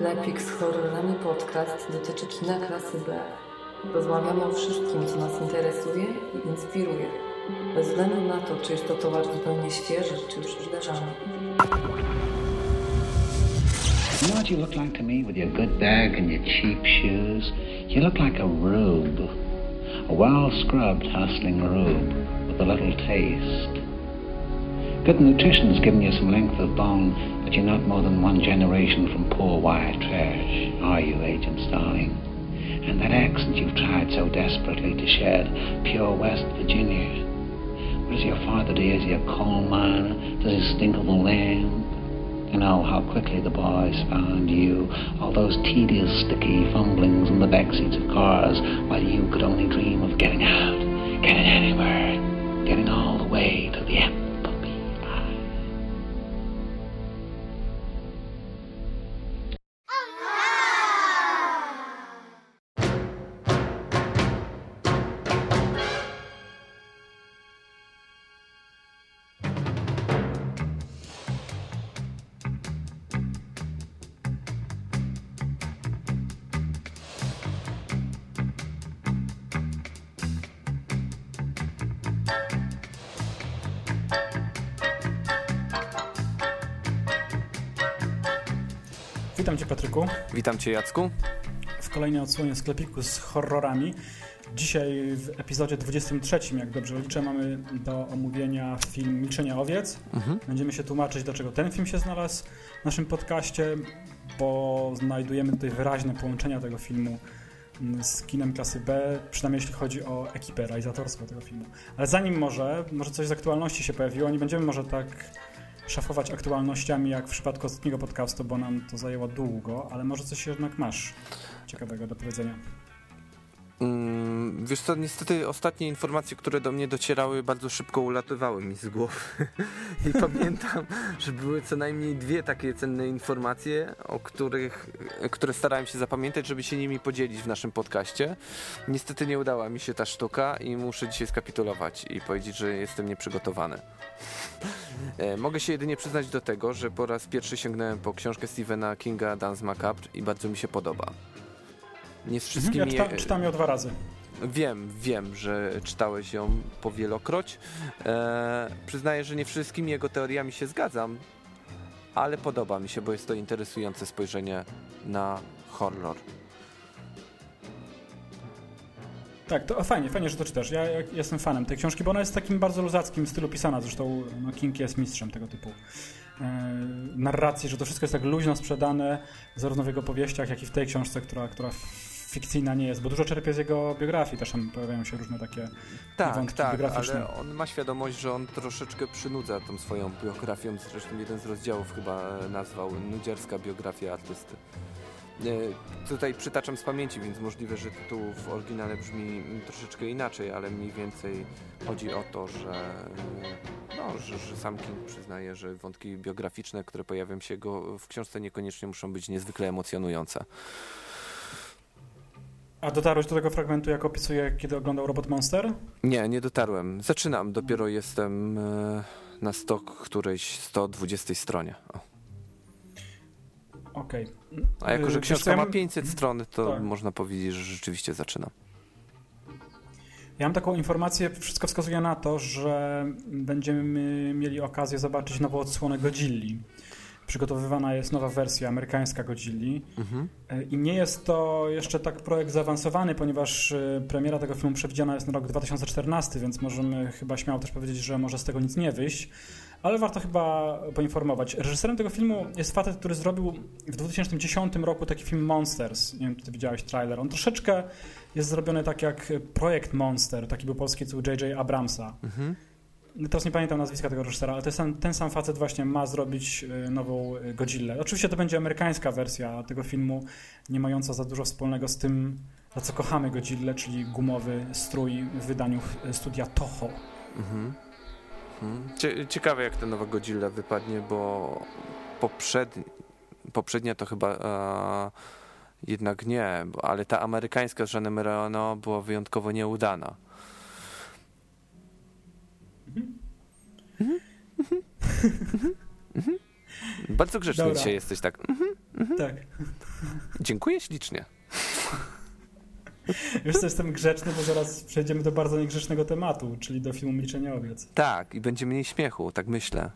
Sklepik z horrorami podcast dotyczy kina klasy B. Rozmawiamy o wszystkim, co nas interesuje i inspiruje. Bez względu na to, czy jest to towar zupełnie świeży, czy już zdarzany. You know what you look like to me with your good bag and your cheap shoes? You look like a rube. A well scrubbed, hustling rube with a little taste. Good nutrition's given you some length of bone, but you're not more than one generation from poor white trash, are you, Agent Starling? And that accent you've tried so desperately to shed, pure West Virginia. What does your father do? Is he a coal miner? Does he stink of the land? You know how quickly the boys found you, all those tedious, sticky fumblings in the back seats of cars, while you could only dream of getting out, getting anywhere, getting all the way to the Applebee Witam Cię Jacku. w kolejnej odsłonie sklepiku z horrorami. Dzisiaj w epizodzie 23, jak dobrze liczę, mamy do omówienia film Milczenie owiec. Będziemy się tłumaczyć, dlaczego ten film się znalazł w naszym podcaście, bo znajdujemy tutaj wyraźne połączenia tego filmu mm, z kinem klasy B, przynajmniej jeśli chodzi o ekipę realizatorską tego filmu. Ale zanim może, może coś z aktualności się pojawiło, nie będziemy może tak szafować aktualnościami jak w przypadku ostatniego podcastu, bo nam to zajęło długo, ale może coś jednak masz ciekawego do powiedzenia. Mm, wiesz co, niestety ostatnie informacje, które do mnie docierały, bardzo szybko ulatywały mi z głowy. I pamiętam, że były co najmniej dwie takie cenne informacje, o których, które starałem się zapamiętać, żeby się nimi podzielić w naszym podcaście. Niestety nie udała mi się ta sztuka i muszę dzisiaj skapitulować i powiedzieć, że jestem nieprzygotowany. E, Mogę się jedynie przyznać do tego, że po raz pierwszy sięgnąłem po książkę Stephena Kinga Dance Macabre i bardzo mi się podoba. Nie z Ja wszystkimi... czyta, czytam ją dwa razy. Wiem, wiem, że czytałeś ją powielokroć. E, przyznaję, że nie wszystkimi jego teoriami się zgadzam, ale podoba mi się, bo jest to interesujące spojrzenie na horror. Tak, to fajnie, fajnie, że to czytasz. Ja, ja jestem fanem tej książki, bo ona jest w takim bardzo luzackim stylu pisana. Zresztą no, King jest mistrzem tego typu e, narracji, że to wszystko jest tak luźno sprzedane, zarówno w jego powieściach, jak i w tej książce, która, która fikcyjna nie jest, bo dużo czerpie z jego biografii, też tam pojawiają się różne takie Tak, wątki tak, biograficzne. ale on ma świadomość, że on troszeczkę przynudza tą swoją biografią. Zresztą jeden z rozdziałów chyba nazwał Nudzierska biografia artysty. E, Tutaj przytaczam z pamięci, więc możliwe, że tytuł w oryginale brzmi troszeczkę inaczej, ale mniej więcej chodzi o to, że, no, że, że sam King przyznaje, że wątki biograficzne, które pojawią się go w książce niekoniecznie muszą być niezwykle emocjonujące. A dotarłeś do tego fragmentu, jak opisuje, kiedy oglądał Robot Monster? Nie, nie dotarłem. Zaczynam, dopiero jestem e, na 100 którejś 120 stronie. Okej. A jako, że wiesz książka ma mam- 500 stron, to Tak. można powiedzieć, że rzeczywiście zaczynam. Ja mam taką informację, wszystko wskazuje na to, że będziemy mieli okazję zobaczyć nową odsłonę Godzilli. Przygotowywana jest nowa wersja amerykańska Godzilli. Mhm. E, I nie jest to jeszcze tak projekt zaawansowany, ponieważ e, premiera tego filmu przewidziana jest na rok 2014, więc możemy chyba śmiało też powiedzieć, że może z tego nic nie wyjść. Ale warto chyba poinformować. Reżyserem tego filmu jest facet, który zrobił w 2010 roku taki film Monsters. Nie wiem, czy ty widziałeś trailer. On troszeczkę jest zrobiony tak jak projekt Monster, taki był polski tytuł J.J. Abramsa. Mhm. Teraz nie pamiętam nazwiska tego reżysera, ale ten, ten sam facet właśnie ma zrobić y, nową y, Godzillę. Oczywiście to będzie amerykańska wersja tego filmu, nie mająca za dużo wspólnego z tym, za co kochamy Godzillę, czyli gumowy strój w wydaniu y, studia Toho. Mhm. Mhm. Cie- Ciekawe, jak ta nowa Godzilla wypadnie, bo poprzedni, poprzednia to chyba e, jednak nie, ale ta amerykańska z Jeanem Reno była wyjątkowo nieudana. Bardzo grzeczny Dobra. dzisiaj jesteś tak. Tak. Dziękuję ślicznie. Wiesz co, jestem grzeczny, bo zaraz przejdziemy do bardzo niegrzecznego tematu, czyli do filmu Milczenie owiec. Tak, i będzie mniej śmiechu, tak myślę.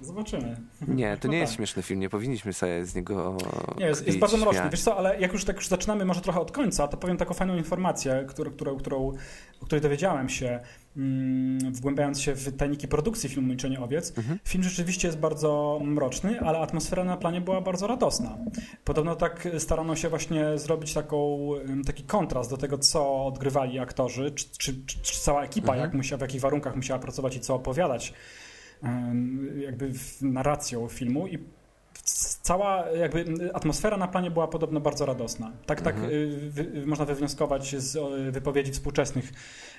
Zobaczymy. Nie, to No nie jest tak. śmieszny film, nie powinniśmy sobie z niego. Nie, jest, jest bardzo mroczny. śmiać. Wiesz co, ale jak już tak już zaczynamy może trochę od końca, to powiem taką fajną informację, którą, którą, którą, o której dowiedziałem się, mm, wgłębiając się w tajniki produkcji filmu Milczenie owiec. Mhm. Film rzeczywiście jest bardzo mroczny, ale atmosfera na planie była bardzo radosna. Podobno tak starano się właśnie zrobić taką, taki kontrast do tego, co odgrywali aktorzy, czy, czy, czy, czy cała ekipa, Mhm. jak musiała, w jakich warunkach musiała pracować i co opowiadać jakby narracją filmu i cała jakby atmosfera na planie była podobno bardzo radosna. Tak, tak Mhm. y, wy, można wywnioskować z wypowiedzi współczesnych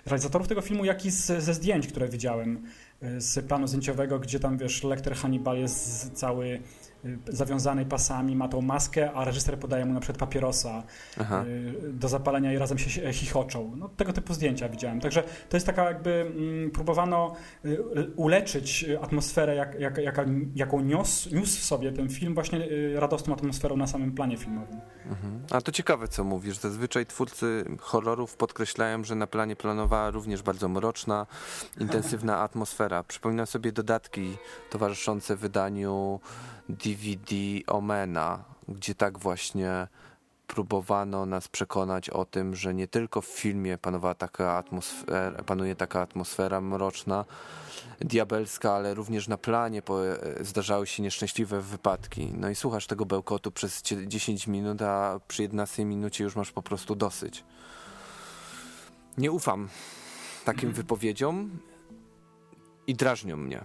realizatorów tego filmu, jak i z, ze zdjęć, które widziałem y, z planu zdjęciowego, gdzie tam wiesz, lektor Hannibal jest cały y, zawiązany pasami, ma tą maskę, a reżyser podaje mu na przykład papierosa Aha. y, do zapalenia i razem się chichoczą. No, tego typu zdjęcia widziałem. Także to jest taka jakby mm, próbowano y, uleczyć atmosferę, jak, jak, jaka, jaką niósł, niósł w sobie ten film właśnie radosną atmosferą na samym planie filmowym. Mhm. A to ciekawe, co mówisz. Zazwyczaj twórcy horrorów podkreślają, że na planie planowała również bardzo mroczna, intensywna atmosfera. Przypominam sobie dodatki towarzyszące wydaniu DVD Omena, gdzie tak właśnie próbowano nas przekonać o tym, że nie tylko w filmie panowała taka atmosfera, panuje taka atmosfera mroczna, diabelska, ale również na planie zdarzały się nieszczęśliwe wypadki. No i słuchasz tego bełkotu przez cie- 10 minut, a przy 11 minucie już masz po prostu dosyć. Nie ufam takim wypowiedziom i drażnią mnie.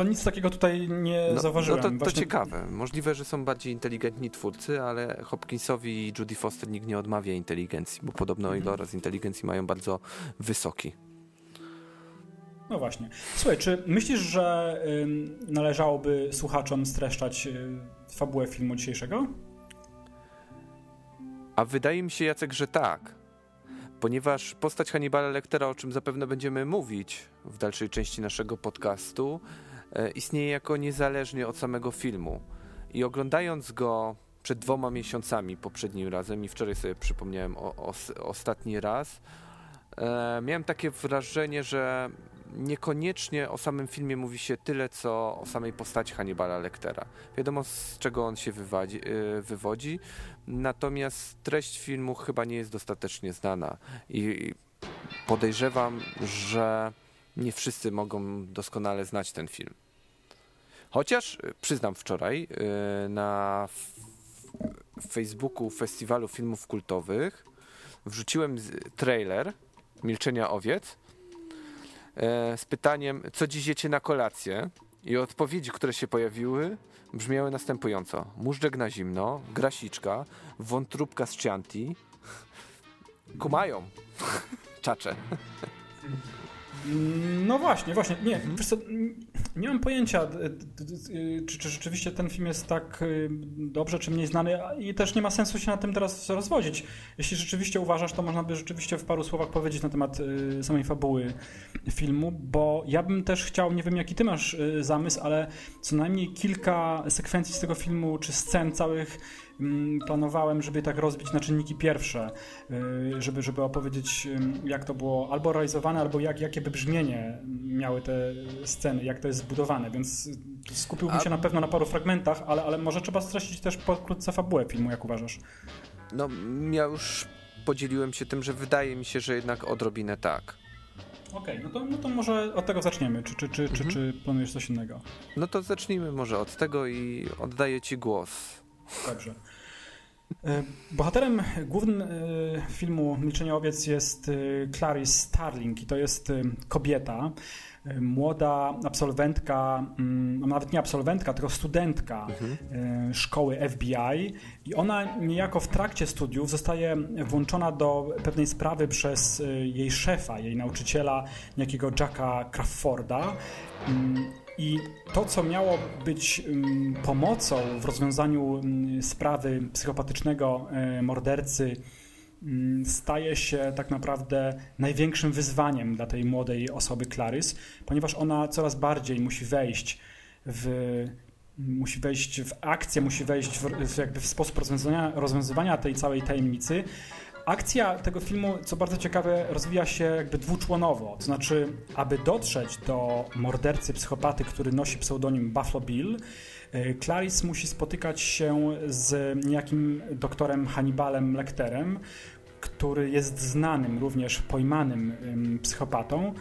To nic takiego tutaj nie No, zauważyłem. no to, to Właśnie- ciekawe. Możliwe, że są bardziej inteligentni twórcy, ale Hopkinsowi i Judy Foster nikt nie odmawia inteligencji, bo podobno Mhm. iloraz inteligencji mają bardzo wysoki. No właśnie. Słuchaj, czy myślisz, że ym, należałoby słuchaczom streszczać y, fabułę filmu dzisiejszego? A wydaje mi się, Jacek, że tak. Ponieważ postać Hannibala Lectera, o czym zapewne będziemy mówić w dalszej części naszego podcastu, istnieje jako niezależnie od samego filmu. I oglądając go przed dwoma miesiącami, poprzednim razem, i wczoraj sobie przypomniałem o, o, ostatni raz, e, miałem takie wrażenie, że niekoniecznie o samym filmie mówi się tyle, co o samej postaci Hannibala Lectera. Wiadomo, z czego on się wywadzi, e, wywodzi, natomiast treść filmu chyba nie jest dostatecznie znana i podejrzewam, że nie wszyscy mogą doskonale znać ten film. Chociaż e, przyznam wczoraj e, na Facebooku Festiwalu Filmów Kultowych wrzuciłem trailer Milczenia Owiec e, z pytaniem, co dziś jecie na kolację? I odpowiedzi, które się pojawiły, brzmiały następująco. Móżdżek na zimno, grasiczka, wątróbka z Chianti. Kumają. Czacze. No właśnie, właśnie. Nie, Mhm. co, nie mam pojęcia, czy, czy rzeczywiście ten film jest tak y, dobrze czy mniej znany i też nie ma sensu się na tym teraz rozwodzić. Jeśli rzeczywiście uważasz, to można by rzeczywiście w paru słowach powiedzieć na temat y, samej fabuły filmu, bo ja bym też chciał, nie wiem jaki ty masz y, zamysł, ale co najmniej kilka sekwencji z tego filmu, czy scen całych planowałem, żeby tak rozbić na czynniki pierwsze, y, żeby, żeby opowiedzieć, ym, jak to było albo realizowane, albo jak, jakie by brzmienie miały te sceny, jak to jest zbudowane, więc y, skupiłbym A- się na pewno na paru fragmentach, ale, ale może trzeba streścić też pokrótce fabułę filmu, jak uważasz? No, ja już podzieliłem się tym, że wydaje mi się, że jednak odrobinę tak. Okej, no, to, no to może od tego zaczniemy. Czy, czy, czy, czy, czy planujesz coś innego? No to zacznijmy może od tego i oddaję ci głos. Dobrze. E, Bohaterem głównym e, filmu Milczenie owiec jest e, Clarice Starling i to jest kobieta, młoda absolwentka, mm, nawet nie absolwentka, tylko studentka e, szkoły FBI i ona niejako w trakcie studiów zostaje włączona do pewnej sprawy przez jej szefa, jej nauczyciela, niejakiego Jacka Crawforda. I to, co miało być mm, pomocą w rozwiązaniu mm, sprawy psychopatycznego e, mordercy, mm, staje się tak naprawdę największym wyzwaniem dla tej młodej osoby Clarys, ponieważ ona coraz bardziej musi wejść w musi wejść w akcję, musi wejść w, w jakby w sposób rozwiązywania, rozwiązywania tej całej tajemnicy. Akcja tego filmu, co bardzo ciekawe, rozwija się jakby dwuczłonowo. To znaczy, aby dotrzeć do mordercy, psychopaty, który nosi pseudonim Buffalo Bill, y, Clarice musi spotykać się z niejakim doktorem Hannibalem Lecterem, który jest znanym, również pojmanym psychopatą,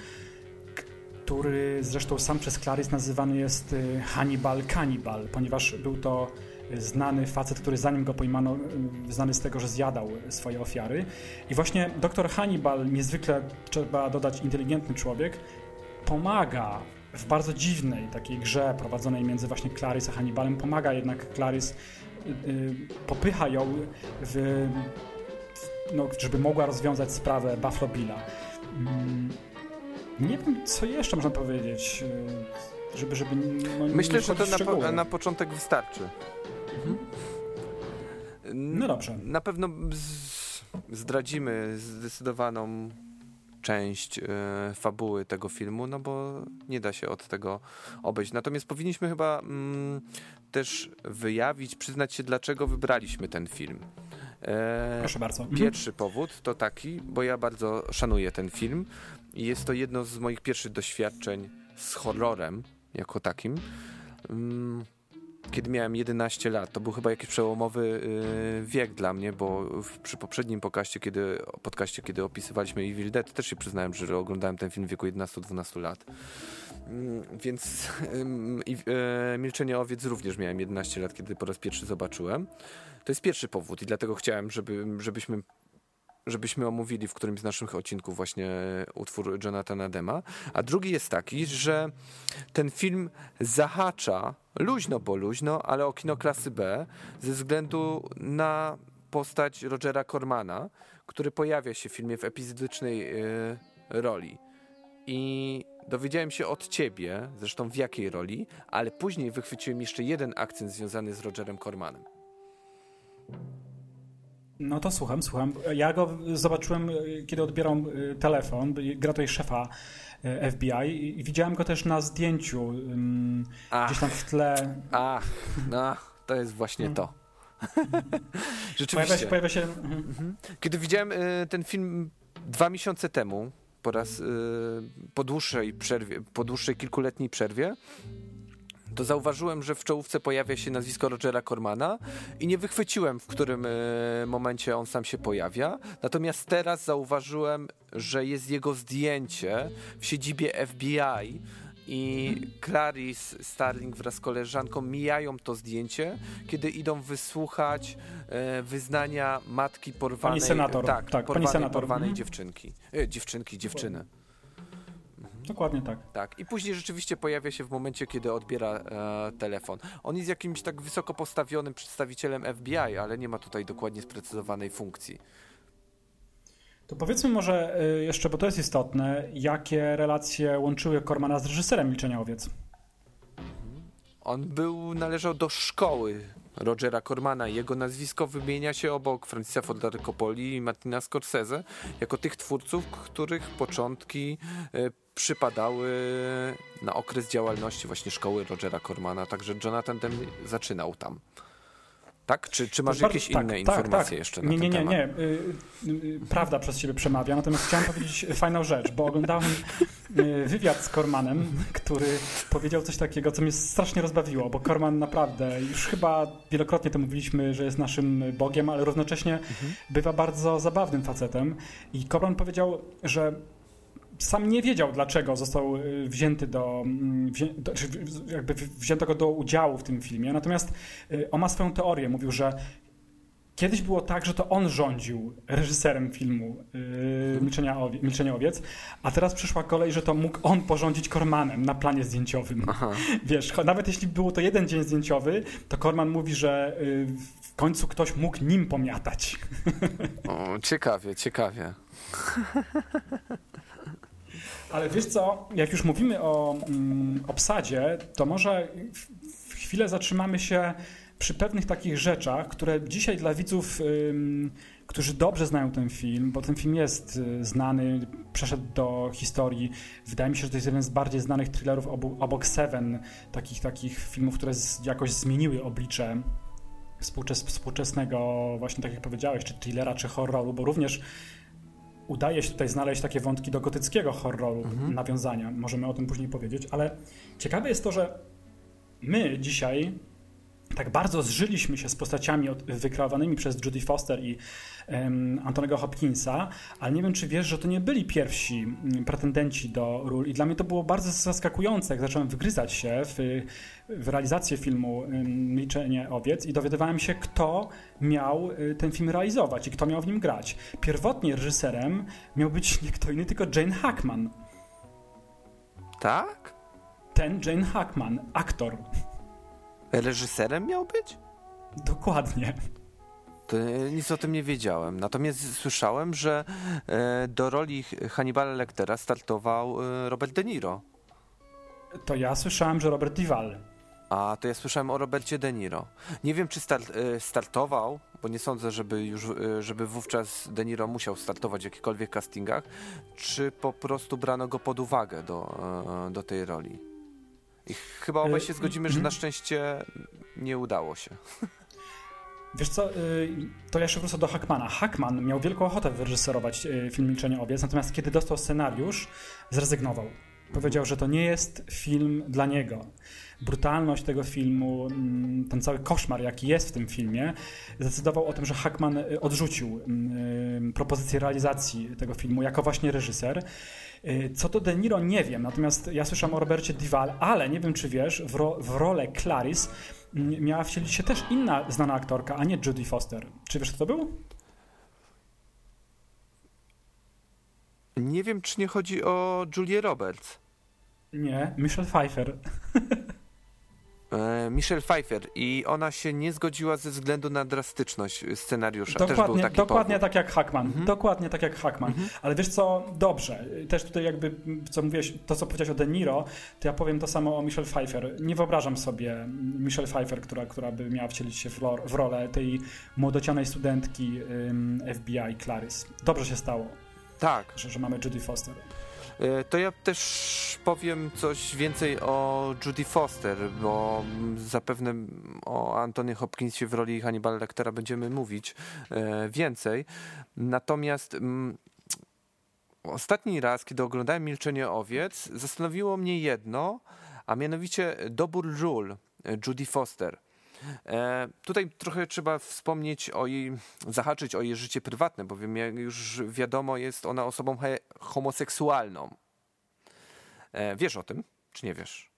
który zresztą sam przez Clarice nazywany jest y, Hannibal Cannibal, ponieważ był to znany facet, który zanim go pojmano, y, znany z tego, że zjadał swoje ofiary. I właśnie doktor Hannibal, niezwykle trzeba dodać inteligentny człowiek, pomaga w bardzo dziwnej takiej grze prowadzonej między właśnie Clarice a Hannibalem, pomaga jednak Clarice, yy, popycha ją w, no, żeby mogła rozwiązać sprawę Buffalo Billa. Yy, nie wiem, co jeszcze można powiedzieć, żeby, żeby no, Myślę, że to na, po, na początek wystarczy. Mhm. No dobrze. Na pewno zdradzimy zdecydowaną część e, fabuły tego filmu, no bo nie da się od tego obejść. Natomiast powinniśmy chyba mm, też wyjawić, przyznać się, dlaczego wybraliśmy ten film. E, Proszę bardzo. Mhm. Pierwszy powód to taki, bo ja bardzo szanuję ten film i jest to jedno z moich pierwszych doświadczeń z horrorem jako takim. Mm, kiedy miałem 11 lat. To był chyba jakiś przełomowy y, wiek dla mnie, bo przy poprzednim podcaście kiedy, podcaście, kiedy opisywaliśmy Evil Dead, też się przyznałem, że oglądałem ten film w wieku 11-12 lat. Mm, więc y, Milczenie Owiec również miałem 11 lat, kiedy po raz pierwszy zobaczyłem. To jest pierwszy powód i dlatego chciałem, żeby, żebyśmy żebyśmy omówili w którymś z naszych odcinków właśnie utwór Jonathana Dema. A drugi jest taki, że ten film zahacza luźno, bo luźno, ale o kino klasy B ze względu na postać Rogera Cormana, który pojawia się w filmie w epizodycznej yy, roli. I dowiedziałem się od ciebie, zresztą w jakiej roli, ale później wychwyciłem jeszcze jeden akcent związany z Rogerem Cormanem. No to słucham, słucham. Ja go zobaczyłem, kiedy odbierał y, telefon, gra tutaj szefa y, FBI i widziałem go też na zdjęciu Ach. gdzieś tam w tle. Ach, no, to jest właśnie mm. to. Rzeczywiście. Pojawia się, pojawia się... Mhm. mhm. Kiedy widziałem y, ten film dwa miesiące temu, po raz po dłuższej przerwie, po dłuższej kilkuletniej przerwie, to zauważyłem, że w czołówce pojawia się nazwisko Rogera Cormana i nie wychwyciłem, w którym e, momencie on sam się pojawia. Natomiast teraz zauważyłem, że jest jego zdjęcie w siedzibie FBI i Clarice Starling wraz z koleżanką mijają to zdjęcie, kiedy idą wysłuchać e, wyznania matki porwanej, pani senator, tak, tak, porwanej, pani senator. porwanej mhm. dziewczynki, e, dziewczynki, dziewczyny. Dokładnie tak. Tak. I później rzeczywiście pojawia się w momencie, kiedy odbiera e, telefon. On jest jakimś tak wysoko postawionym przedstawicielem FBI, ale nie ma tutaj dokładnie sprecyzowanej funkcji. To powiedzmy może e, jeszcze, bo to jest istotne, jakie relacje łączyły Kormana z reżyserem Milczenia Owiec? On był, należał do szkoły Rogera Cormana. Jego nazwisko wymienia się obok Francisa Forda Coppoli i Martina Scorsese jako tych twórców, których początki e, przypadały na okres działalności właśnie szkoły Rogera Cormana, także Jonathan Demme zaczynał tam. Tak? Czy, czy masz jakieś tak, inne tak, informacje tak. jeszcze na nie, ten nie, temat? Nie, nie, y, Prawda przez ciebie przemawia, natomiast chciałem powiedzieć fajną rzecz, bo oglądałem y, wywiad z Kormanem, który powiedział coś takiego, co mnie strasznie rozbawiło, bo Korman naprawdę, już chyba wielokrotnie to mówiliśmy, że jest naszym Bogiem, ale równocześnie mhm. bywa bardzo zabawnym facetem i Korman powiedział, że sam nie wiedział, dlaczego został y, wzięty do, mm, wzię, do jakby wzięto go do udziału w tym filmie. Natomiast y, on ma swoją teorię. Mówił, że Kiedyś było tak, że to on rządził reżyserem filmu yy, Milczenia, Owie, Milczenia Owiec, a teraz przyszła kolej, że to mógł on porządzić Kormanem na planie zdjęciowym. Aha. Wiesz, nawet jeśli było to jeden dzień zdjęciowy, to Korman mówi, że yy, w końcu ktoś mógł nim pomiatać. O, ciekawie, ciekawie. Ale wiesz co, jak już mówimy o mm, obsadzie, to może w chwilę zatrzymamy się przy pewnych takich rzeczach, które dzisiaj dla widzów którzy dobrze znają ten film, bo ten film jest y, znany, przeszedł do historii. Wydaje mi się, że to jest jeden z bardziej znanych thrillerów obok Seven, takich, takich filmów, które z, jakoś zmieniły oblicze współczes, współczesnego, właśnie tak jak powiedziałeś, czy thrillera, czy horroru, bo również udaje się tutaj znaleźć takie wątki do gotyckiego horroru, mhm. nawiązania. Możemy o tym później powiedzieć, ale ciekawe jest to, że my dzisiaj tak bardzo zżyliśmy się z postaciami wykreowanymi przez Judy Foster i um, Antonego Hopkinsa, ale nie wiem, czy wiesz, że to nie byli pierwsi mm, pretendenci do ról i dla mnie to było bardzo zaskakujące, jak zacząłem wgryzać się w, w realizację filmu um, Liczenie Owiec i dowiadywałem się, kto miał y, ten film realizować i kto miał w nim grać. Pierwotnie reżyserem miał być nie kto inny, tylko Jane Hackman. Tak? Ten Jane Hackman, aktor. Reżyserem miał być? Dokładnie. To nic o tym nie wiedziałem. Natomiast słyszałem, że e, do roli Hannibala Lectera startował e, Robert De Niro. To ja słyszałem, że Robert Duvall. A, to ja słyszałem o Robercie De Niro. Nie wiem, czy start, e, startował, bo nie sądzę, żeby już, żeby wówczas De Niro musiał startować w jakichkolwiek castingach, czy po prostu brano go pod uwagę do, do tej roli. I chyba obaj się zgodzimy, że na mhm. szczęście nie udało się. Wiesz co, y, to ja jeszcze wrócę do Hackmana. Hackman miał wielką ochotę wyreżyserować y, film Milczenie Owiec, natomiast kiedy dostał scenariusz, zrezygnował. Powiedział, że to nie jest film dla niego. Brutalność tego filmu, mm, ten cały koszmar, jaki jest w tym filmie, zdecydował o tym, że Hackman y, odrzucił mm, propozycję realizacji tego filmu jako właśnie reżyser. Co do De Niro nie wiem, natomiast ja słyszałem o Robercie Duval, ale nie wiem czy wiesz, w, ro w rolę Clarice miała wcielić się też inna znana aktorka, a nie Judy Foster. Czy wiesz, kto to był? Nie wiem, czy nie chodzi o Julię Roberts. Nie, Michelle Pfeiffer. E, Michelle Pfeiffer i ona się nie zgodziła ze względu na drastyczność scenariusza. Dokładnie, dokładnie tak jak Hackman. Mhm. Dokładnie tak jak Hackman. Mhm. Ale wiesz co, dobrze. Też tutaj jakby, co mówiłeś, to co powiedziałeś o De Niro, to ja powiem to samo o Michelle Pfeiffer. Nie wyobrażam sobie Michelle Pfeiffer, która, która by miała wcielić się w, w rolę tej młodocianej studentki FBI Clarice. Dobrze się stało. Tak. Że, że mamy Judy Foster. E, to ja też powiem coś więcej o Judy Foster, bo zapewne o Antony Hopkinsie w roli Hannibal Lectera będziemy mówić e, więcej. Natomiast mm, ostatni raz, kiedy oglądałem Milczenie Owiec, zastanowiło mnie jedno, a mianowicie dobór ról Judy Foster. E, tutaj trochę trzeba wspomnieć o jej, zahaczyć o jej życie prywatne, bowiem jak już wiadomo, jest ona osobą homoseksualną. E, wiesz o tym, czy nie wiesz?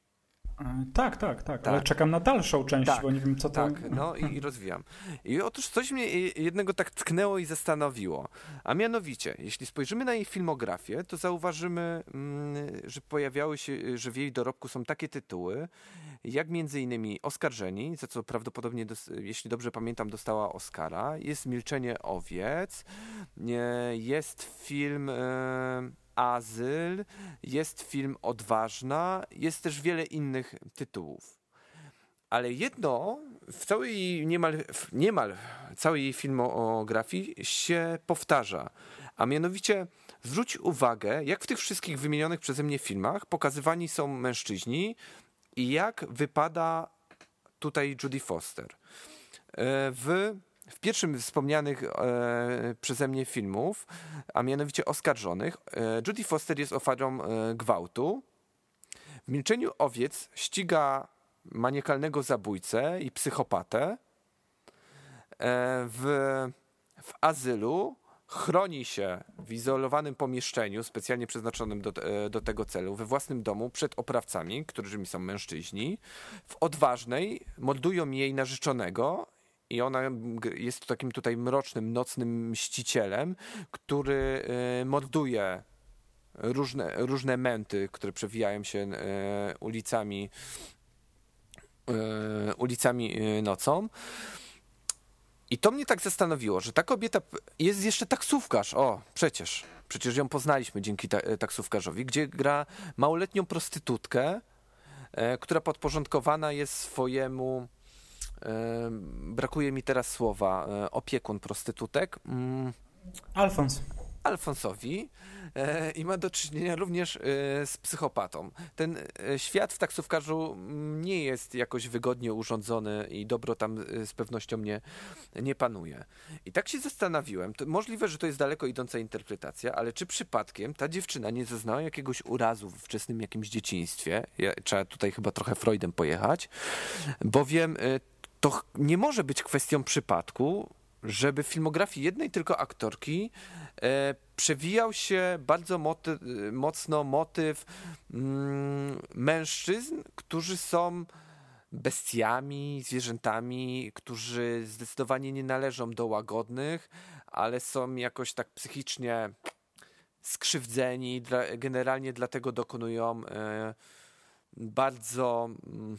E, tak, tak, tak, ale tak. czekam na dalszą część, tak, bo nie wiem co tam. Tak, no i, i rozwijam. I otóż coś mnie jednego tak tknęło i zastanowiło. A mianowicie, jeśli spojrzymy na jej filmografię, to zauważymy, mm, że pojawiały się, że w jej dorobku są takie tytuły, jak między innymi Oskarżeni, za co prawdopodobnie, jeśli dobrze pamiętam, dostała Oscara. Jest Milczenie Owiec, jest film e, Azyl, jest film Odważna, jest też wiele innych tytułów. Ale jedno w całej niemal, niemal całej jej filmografii się powtarza, a mianowicie zwróć uwagę, jak w tych wszystkich wymienionych przeze mnie filmach pokazywani są mężczyźni i jak wypada tutaj Judy Foster. E, w w pierwszym wspomnianych e, przeze mnie filmów, a mianowicie Oskarżonych, e, Judy Foster jest ofiarą e, gwałtu. W Milczeniu Owiec ściga maniakalnego zabójcę i psychopatę. E, w, w azylu chroni się w izolowanym pomieszczeniu, specjalnie przeznaczonym do, e, do tego celu, we własnym domu przed oprawcami, którymi są mężczyźni. W odważnej mordują jej narzeczonego i ona jest takim tutaj mrocznym, nocnym mścicielem, który e, morduje różne, różne męty, które przewijają się e, ulicami e, ulicami nocą. I to mnie tak zastanowiło, że ta kobieta jest jeszcze taksówkarz. O, przecież. Przecież ją poznaliśmy dzięki ta taksówkarzowi, gdzie gra małoletnią prostytutkę, która podporządkowana jest swojemu brakuje mi teraz słowa, e, opiekun prostytutek. Mm, Alfons. Alfonsowi e, i ma do czynienia również e, z psychopatą. Ten świat w taksówkarzu mm, nie jest jakoś wygodnie urządzony i dobro tam z pewnością nie, nie panuje. I tak się zastanowiłem, to możliwe, że to jest daleko idąca interpretacja, ale czy przypadkiem ta dziewczyna nie zaznała jakiegoś urazu w wczesnym jakimś dzieciństwie? Ja, trzeba tutaj chyba trochę Freudem pojechać, bowiem to nie może być kwestią przypadku, żeby w filmografii jednej tylko aktorki e, przewijał się bardzo moty, mocno motyw mm, mężczyzn, którzy są bestiami, zwierzętami, którzy zdecydowanie nie należą do łagodnych, ale są jakoś tak psychicznie skrzywdzeni, generalnie dlatego dokonują e, bardzo. Mm,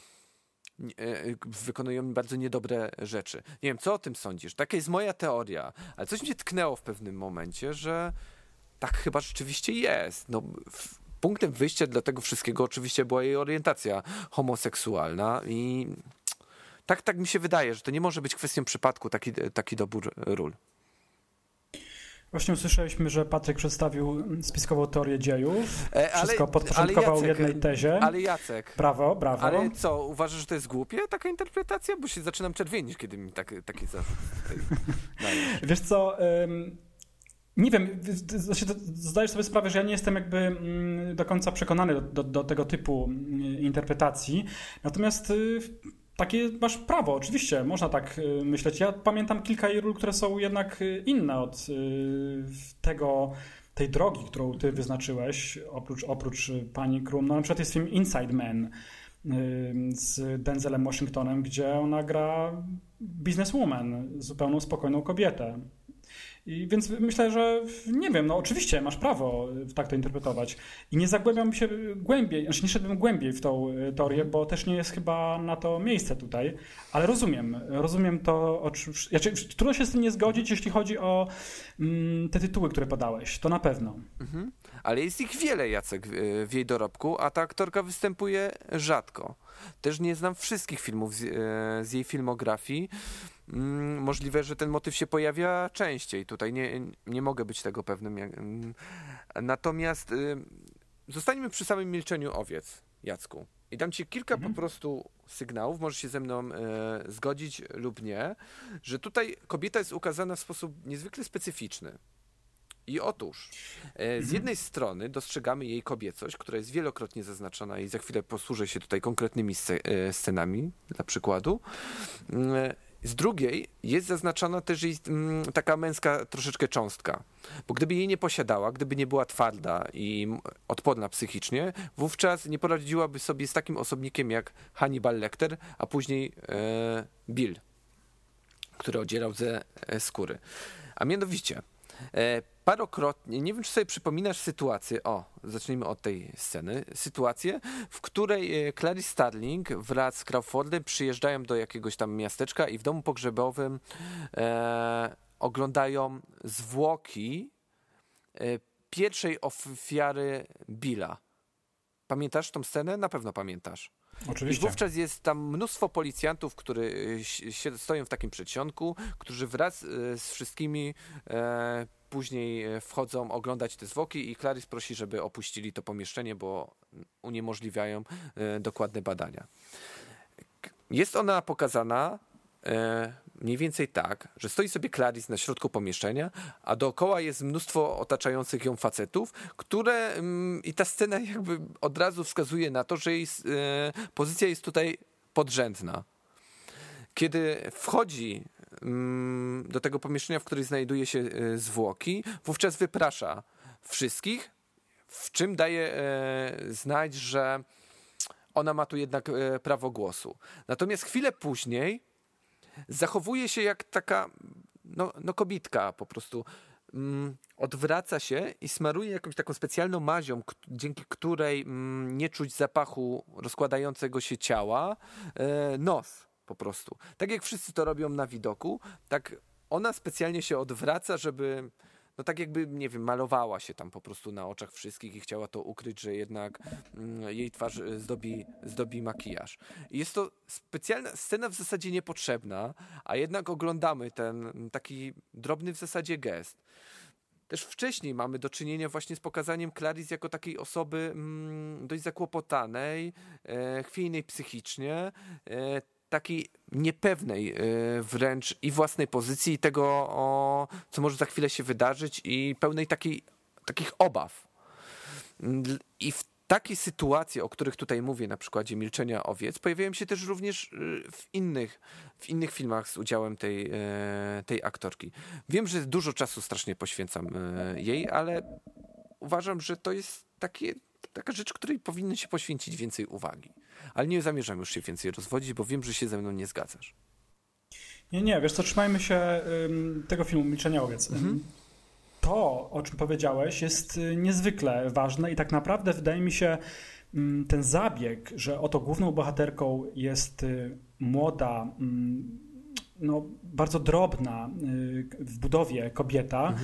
wykonują bardzo niedobre rzeczy. Nie wiem, co o tym sądzisz? Taka jest moja teoria, ale coś mnie tknęło w pewnym momencie, że tak chyba rzeczywiście jest. No, punktem wyjścia dla tego wszystkiego oczywiście była jej orientacja homoseksualna i tak, tak mi się wydaje, że to nie może być kwestią przypadku taki, taki dobór ról. Właśnie usłyszeliśmy, że Patryk przedstawił spiskową teorię dziejów. E, Wszystko ale podporządkował Jacek, jednej tezie. Ale Jacek, Brawo, brawo. ale co, uważasz, że to jest głupie taka interpretacja? Bo się zaczynam czerwienić, kiedy mi tak, takie zarzut. Wiesz co, ym, nie wiem, znaczy, zdajesz sobie sprawę, że ja nie jestem jakby mm, do końca przekonany do, do, do tego typu mm, interpretacji, natomiast y, takie masz prawo, oczywiście, można tak y, myśleć. Ja pamiętam kilka jej ról, które są jednak y, inne od y, tego, tej drogi, którą ty wyznaczyłeś, oprócz, oprócz pani Krum. No na przykład jest film Inside Man z Denzelem Washingtonem, gdzie ona gra bizneswoman, zupełną spokojną kobietę. I więc myślę, że nie wiem, no oczywiście masz prawo y, tak to interpretować. I nie zagłębiam się głębiej, znaczy nie szedłbym głębiej w tą y, teorię, bo też nie jest chyba na to miejsce tutaj, ale rozumiem, rozumiem to, znaczy, trudno się z tym nie zgodzić, jeśli chodzi o mm, te tytuły, które podałeś, to na pewno. Mhm. Ale jest ich wiele, Jacek, w w jej dorobku, a ta aktorka występuje rzadko. Też nie znam wszystkich filmów z, e, z jej filmografii. Mm, Możliwe, że ten motyw się pojawia częściej. Tutaj nie, nie mogę być tego pewnym. mm. Natomiast y, zostańmy przy samym milczeniu owiec, Jacku. I dam ci kilka Mhm. po prostu sygnałów, możesz się ze mną e, zgodzić lub nie, że tutaj kobieta jest ukazana w sposób niezwykle specyficzny. I otóż, e, z jednej strony dostrzegamy jej kobiecość, która jest wielokrotnie zaznaczona i za chwilę posłużę się tutaj konkretnymi e, scenami, dla przykładu. Mm, Z drugiej jest zaznaczona też jej mm, taka męska troszeczkę cząstka, bo gdyby jej nie posiadała, gdyby nie była twarda i odporna psychicznie, wówczas nie poradziłaby sobie z takim osobnikiem jak Hannibal Lecter, a później e, Bill, który odzierał ze e, skóry. A mianowicie, e, parokrotnie, nie wiem czy sobie przypominasz sytuację, o, zacznijmy od tej sceny, sytuację, w której e, Clarice Starling wraz z Crawfordem przyjeżdżają do jakiegoś tam miasteczka i w domu pogrzebowym e, oglądają zwłoki e, pierwszej ofiary Billa. Pamiętasz tą scenę? Na pewno pamiętasz. I Oczywiście. wówczas jest tam mnóstwo policjantów, którzy się, stoją w takim przedsionku, którzy wraz e, z wszystkimi e, później e, wchodzą oglądać te zwłoki i Clarice prosi, żeby opuścili to pomieszczenie, bo uniemożliwiają e, dokładne badania. Jest ona pokazana e, mniej więcej tak, że stoi sobie Clarice na środku pomieszczenia, a dookoła jest mnóstwo otaczających ją facetów, które mm, i ta scena jakby od razu wskazuje na to, że jej e, pozycja jest tutaj podrzędna. Kiedy wchodzi mm, do tego pomieszczenia, w którym znajduje się e, zwłoki, wówczas wyprasza wszystkich, w czym daje e, znać, że ona ma tu jednak prawo głosu. Natomiast chwilę później zachowuje się jak taka no, no kobitka po prostu. Mm, odwraca się i smaruje jakąś taką specjalną mazią, dzięki której mm, nie czuć zapachu rozkładającego się ciała, e, nos po prostu. Tak jak wszyscy to robią na widoku, tak ona specjalnie się odwraca, żeby no tak jakby, nie wiem, malowała się tam po prostu na oczach wszystkich i chciała to ukryć, że jednak mm, jej twarz e, zdobi, zdobi makijaż. Jest to specjalna scena w zasadzie niepotrzebna, a jednak oglądamy ten taki drobny w zasadzie gest. Też wcześniej mamy do czynienia właśnie z pokazaniem Clarice jako takiej osoby mm, dość zakłopotanej, e, chwiejnej psychicznie, e, takiej niepewnej e, wręcz i własnej pozycji, i tego, co może za chwilę się wydarzyć, i pełnej takiej, takich obaw. Dl- I w takie sytuacje, o których tutaj mówię, na przykładzie Milczenia Owiec, pojawiają się też również y, w innych, w innych filmach z udziałem tej, e, tej aktorki. Wiem, że dużo czasu strasznie poświęcam e, jej, ale uważam, że to jest takie, taka rzecz, której powinno się poświęcić więcej uwagi. Ale nie zamierzam już się więcej rozwodzić, bo wiem, że się ze mną nie zgadzasz. Nie, nie, wiesz co, trzymajmy się ym, tego filmu Milczenia Owiec. Ym, To, o czym powiedziałeś, jest y, niezwykle ważne i tak naprawdę wydaje mi się ten zabieg, że oto główną bohaterką jest y, młoda, no, bardzo drobna y, w budowie kobieta,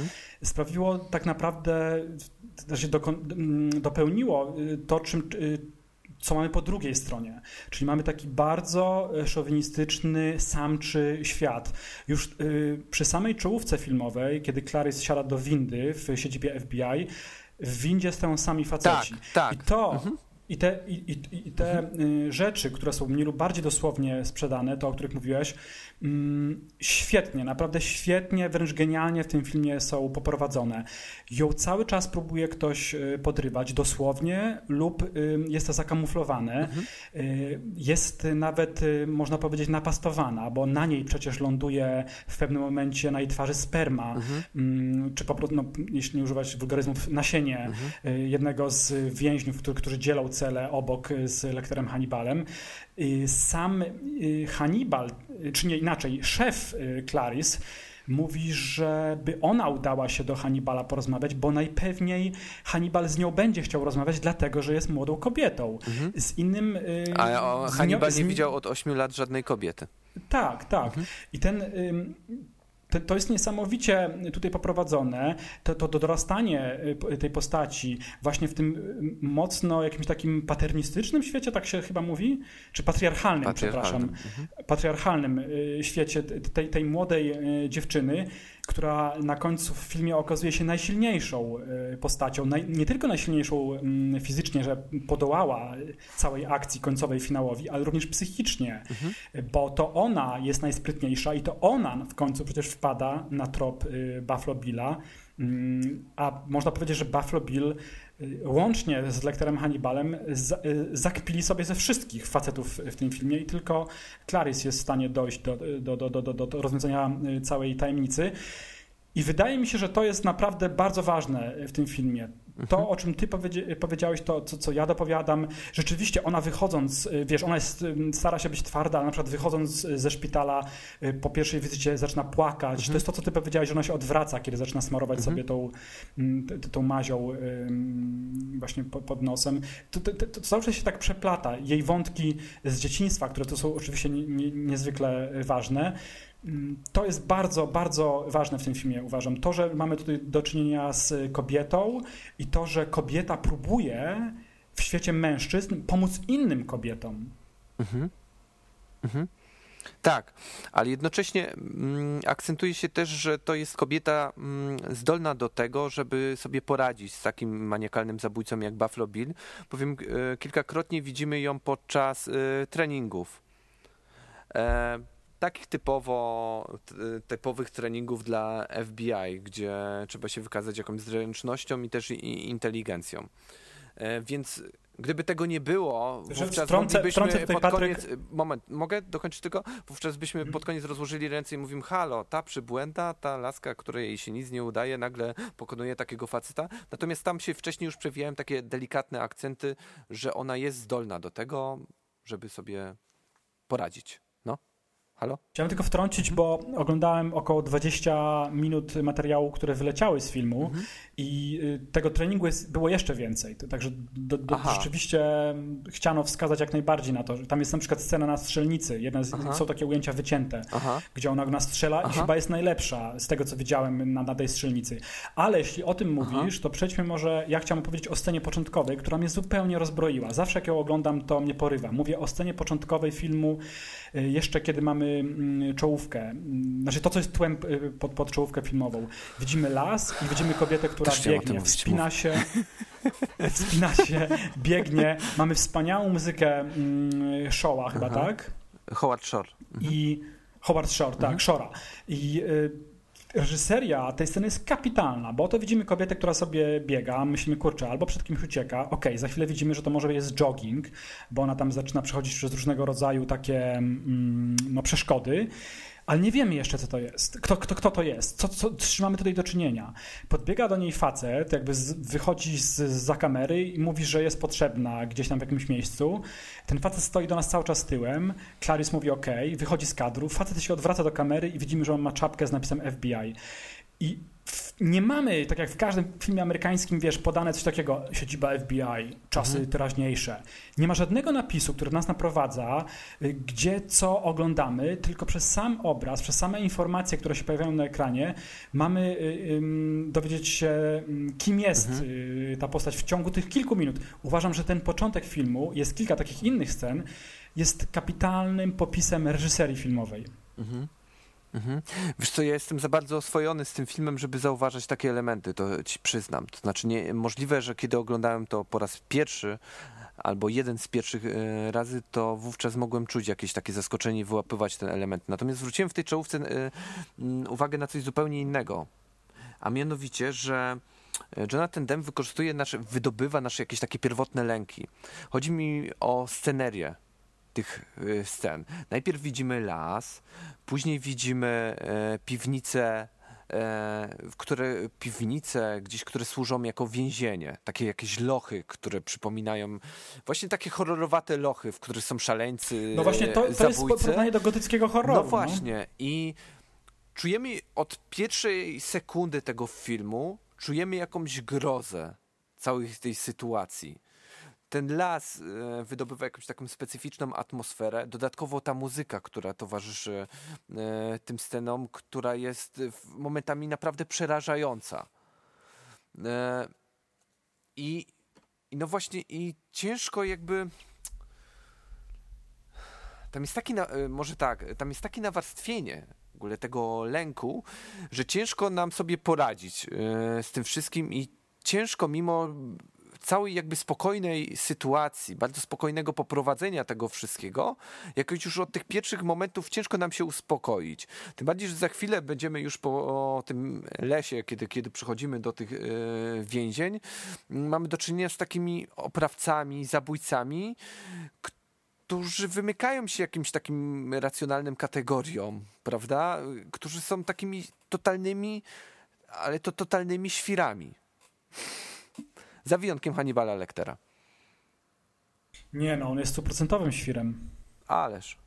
sprawiło tak naprawdę, znaczy dokon- ym, dopełniło y, to, czym y, co mamy po drugiej stronie. Czyli mamy taki bardzo e, szowinistyczny, samczy świat. Już y, przy samej czołówce filmowej, kiedy Clarice siada do windy w siedzibie FBI, w windzie stoją sami faceci. Tak, tak. I to... I te, i, i, i te y, rzeczy, które są mniej lub bardziej dosłownie sprzedane, to o których mówiłeś, mm, świetnie, naprawdę świetnie, wręcz genialnie w tym filmie są poprowadzone. Ją cały czas próbuje ktoś y, podrywać, dosłownie, lub y, jest to zakamuflowane. Y, Jest nawet, można powiedzieć, napastowana, bo na niej przecież ląduje w pewnym momencie na jej twarzy sperma, mm, czy po prostu, no, jeśli nie używać wulgaryzmów, nasienie y, jednego z więźniów, którzy, którzy dzielą celę obok z lektorem Hannibalem. Y, Sam y, Hannibal, y, czy nie inaczej, szef Clarice mówi, żeby ona udała się do Hannibala porozmawiać, bo najpewniej Hannibal z nią będzie chciał rozmawiać, dlatego że jest młodą kobietą. Z innym. A o, z Hannibal nią- z nie widział od 8 lat żadnej kobiety. tak, tak. I ten. To, to jest niesamowicie tutaj poprowadzone, to, to dorastanie y, tej postaci właśnie w tym y, mocno jakimś takim paternistycznym świecie, tak się chyba mówi? Czy patriarchalnym, Patriarchalnym, przepraszam. Patriarchalnym y, świecie tej, tej młodej dziewczyny, która na końcu w filmie okazuje się najsilniejszą y, postacią. Nie tylko najsilniejszą mm, fizycznie, że podołała całej akcji końcowej, finałowi, ale również psychicznie, y, bo to ona jest najsprytniejsza i to ona w końcu przecież wpada na trop y, Buffalo Billa. Mm, A można powiedzieć, że Buffalo Bill y, łącznie z lektorem Hannibalem y, zakpili sobie ze wszystkich facetów w tym filmie i tylko Clarice jest w stanie dojść do, do, do, do, do, do rozwiązania y, całej tajemnicy. I wydaje mi się, że to jest naprawdę bardzo ważne w tym filmie. To, o czym ty powiedzia- powiedziałeś, to, co, co ja dopowiadam, rzeczywiście ona wychodząc, y, wiesz, ona jest, stara się być twarda, ale na przykład wychodząc y, ze szpitala y, po pierwszej wizycie zaczyna płakać. To jest to, co ty powiedziałeś, że ona się odwraca, kiedy zaczyna smarować sobie tą, mm, tą mazią właśnie po- pod nosem. To, to, to, to cały czas się tak przeplata. Jej wątki z dzieciństwa, które to są oczywiście nie, nie, niezwykle ważne, To jest bardzo, bardzo ważne w tym filmie, uważam. To, że mamy tutaj do czynienia z kobietą i to, że kobieta próbuje w świecie mężczyzn pomóc innym kobietom. Tak, ale jednocześnie mm, akcentuje się też, że to jest kobieta mm, zdolna do tego, żeby sobie poradzić z takim maniakalnym zabójcą jak Buffalo Bill, bowiem e, kilkakrotnie widzimy ją podczas e, treningów. Takich typowo, typowych treningów dla FBI, gdzie trzeba się wykazać jakąś zręcznością i też inteligencją. E, więc gdyby tego nie było, wówczas wtrącę- moglibyśmy pod Patryk. koniec... Moment, mogę dokończyć tylko? Wówczas byśmy Mhm. pod koniec rozłożyli ręce i mówimy, halo, ta przybłęda, ta laska, której jej się nic nie udaje, nagle pokonuje takiego faceta. Natomiast tam się wcześniej już przewijałem takie delikatne akcenty, że ona jest zdolna do tego, żeby sobie poradzić. No. Halo? Chciałem tylko wtrącić, bo oglądałem około 20 minut materiału, które wyleciały z filmu Mhm. i y, tego treningu jest, było jeszcze więcej. Także do, do, rzeczywiście mm, chciano wskazać jak najbardziej na to. Tam jest na przykład scena na strzelnicy. Jedna z, są takie ujęcia wycięte, Aha. gdzie ona nas strzela i Aha. chyba jest najlepsza z tego, co widziałem na, na tej strzelnicy. Ale jeśli o tym Aha. mówisz, to przejdźmy może, ja chciałem opowiedzieć o scenie początkowej, która mnie zupełnie rozbroiła. Zawsze jak ją oglądam, to mnie porywa. Mówię o scenie początkowej filmu, jeszcze kiedy mamy mm, czołówkę, mm, znaczy to, co jest tłem y, pod, pod czołówkę filmową. Widzimy las i widzimy kobietę, która Też biegnie, mówić, wspina się, wspina się, biegnie. Mamy wspaniałą muzykę mm, Shoa chyba, Aha. tak? Howard Shore. I Howard Shore, tak, Mhm. Shore'a. I y, reżyseria tej sceny jest kapitalna, bo oto widzimy kobietę, która sobie biega, myślimy, kurczę, albo przed kimś ucieka, okej, za chwilę widzimy, że to może jest jogging, bo ona tam zaczyna przechodzić przez różnego rodzaju takie mm, no, przeszkody, ale nie wiemy jeszcze, co to jest. Kto, kto, kto to jest? Co, co, z czym mamy tutaj do czynienia? Podbiega do niej facet, jakby z, wychodzi z, za kamery i mówi, że jest potrzebna gdzieś tam w jakimś miejscu. Ten facet stoi do nas cały czas tyłem. Clarice mówi OK, wychodzi z kadru. Facet się odwraca do kamery i widzimy, że on ma czapkę z napisem FBI. I nie mamy, tak jak w każdym filmie amerykańskim, wiesz, podane coś takiego, siedziba FBI, czasy teraźniejsze. Nie ma żadnego napisu, który nas naprowadza, y, gdzie co oglądamy, tylko przez sam obraz, przez same informacje, które się pojawiają na ekranie, mamy y, dowiedzieć się, kim jest y, ta postać w ciągu tych kilku minut. Uważam, że ten początek filmu, jest kilka takich innych scen, jest kapitalnym popisem reżyserii filmowej. Mhm. Mhm. Wiesz co, ja jestem za bardzo oswojony z tym filmem, żeby zauważać takie elementy, to ci przyznam. To znaczy nie, możliwe, że kiedy oglądałem to po raz pierwszy, albo jeden z pierwszych e, razy, to wówczas mogłem czuć jakieś takie zaskoczenie i wyłapywać ten element. Natomiast zwróciłem w tej czołówce e, uwagę na coś zupełnie innego. A mianowicie, że e, Jonathan Demme wykorzystuje nasze, wydobywa nasze jakieś takie pierwotne lęki. Chodzi mi o scenerię tych e, scen. Najpierw widzimy las, później widzimy e, piwnice, e, które piwnice gdzieś, które służą jako więzienie, takie jakieś lochy, które przypominają właśnie takie horrorowate lochy, w których są szaleńcy, No właśnie, to, to jest zabójcy. porównanie do gotyckiego horroru. No właśnie. I czujemy od pierwszej sekundy tego filmu, czujemy jakąś grozę całej tej sytuacji. Ten las e, wydobywa jakąś taką specyficzną atmosferę. Dodatkowo ta muzyka, która towarzyszy e, tym scenom, która jest e, momentami naprawdę przerażająca. I, no właśnie, i ciężko jakby. Tam jest taki, może tak, tam jest takie nawarstwienie w ogóle tego lęku, że ciężko nam sobie poradzić z tym wszystkim i ciężko mimo całej jakby spokojnej sytuacji, bardzo spokojnego poprowadzenia tego wszystkiego, jakoś już od tych pierwszych momentów ciężko nam się uspokoić. Tym bardziej, że za chwilę będziemy już po tym lesie, kiedy, kiedy przychodzimy do tych e, więzień, mamy do czynienia z takimi oprawcami, zabójcami, którzy wymykają się jakimś takim racjonalnym kategoriom, prawda? Którzy są takimi totalnymi, ale to totalnymi świrami. Za wyjątkiem Hannibala Lectera. Nie no, on jest stuprocentowym świrem. Ależ.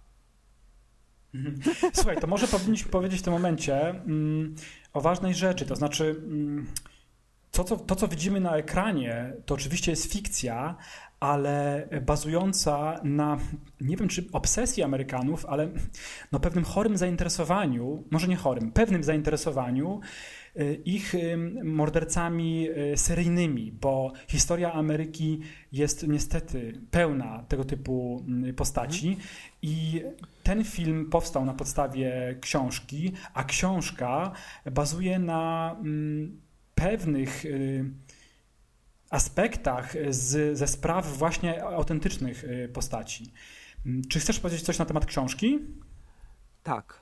Słuchaj, to może powinniśmy powiedzieć w tym momencie mm, o ważnej rzeczy, to znaczy mm, to, co, to, co widzimy na ekranie, to oczywiście jest fikcja, ale bazująca na, nie wiem czy obsesji Amerykanów, ale no pewnym chorym zainteresowaniu, może nie chorym, pewnym zainteresowaniu ich y, mordercami y, seryjnymi, bo historia Ameryki jest niestety pełna tego typu mm, postaci i ten film powstał na podstawie książki, a książka bazuje na mm, pewnych aspektach z, ze spraw właśnie autentycznych postaci. Mm, Czy chcesz powiedzieć coś na temat książki? Tak.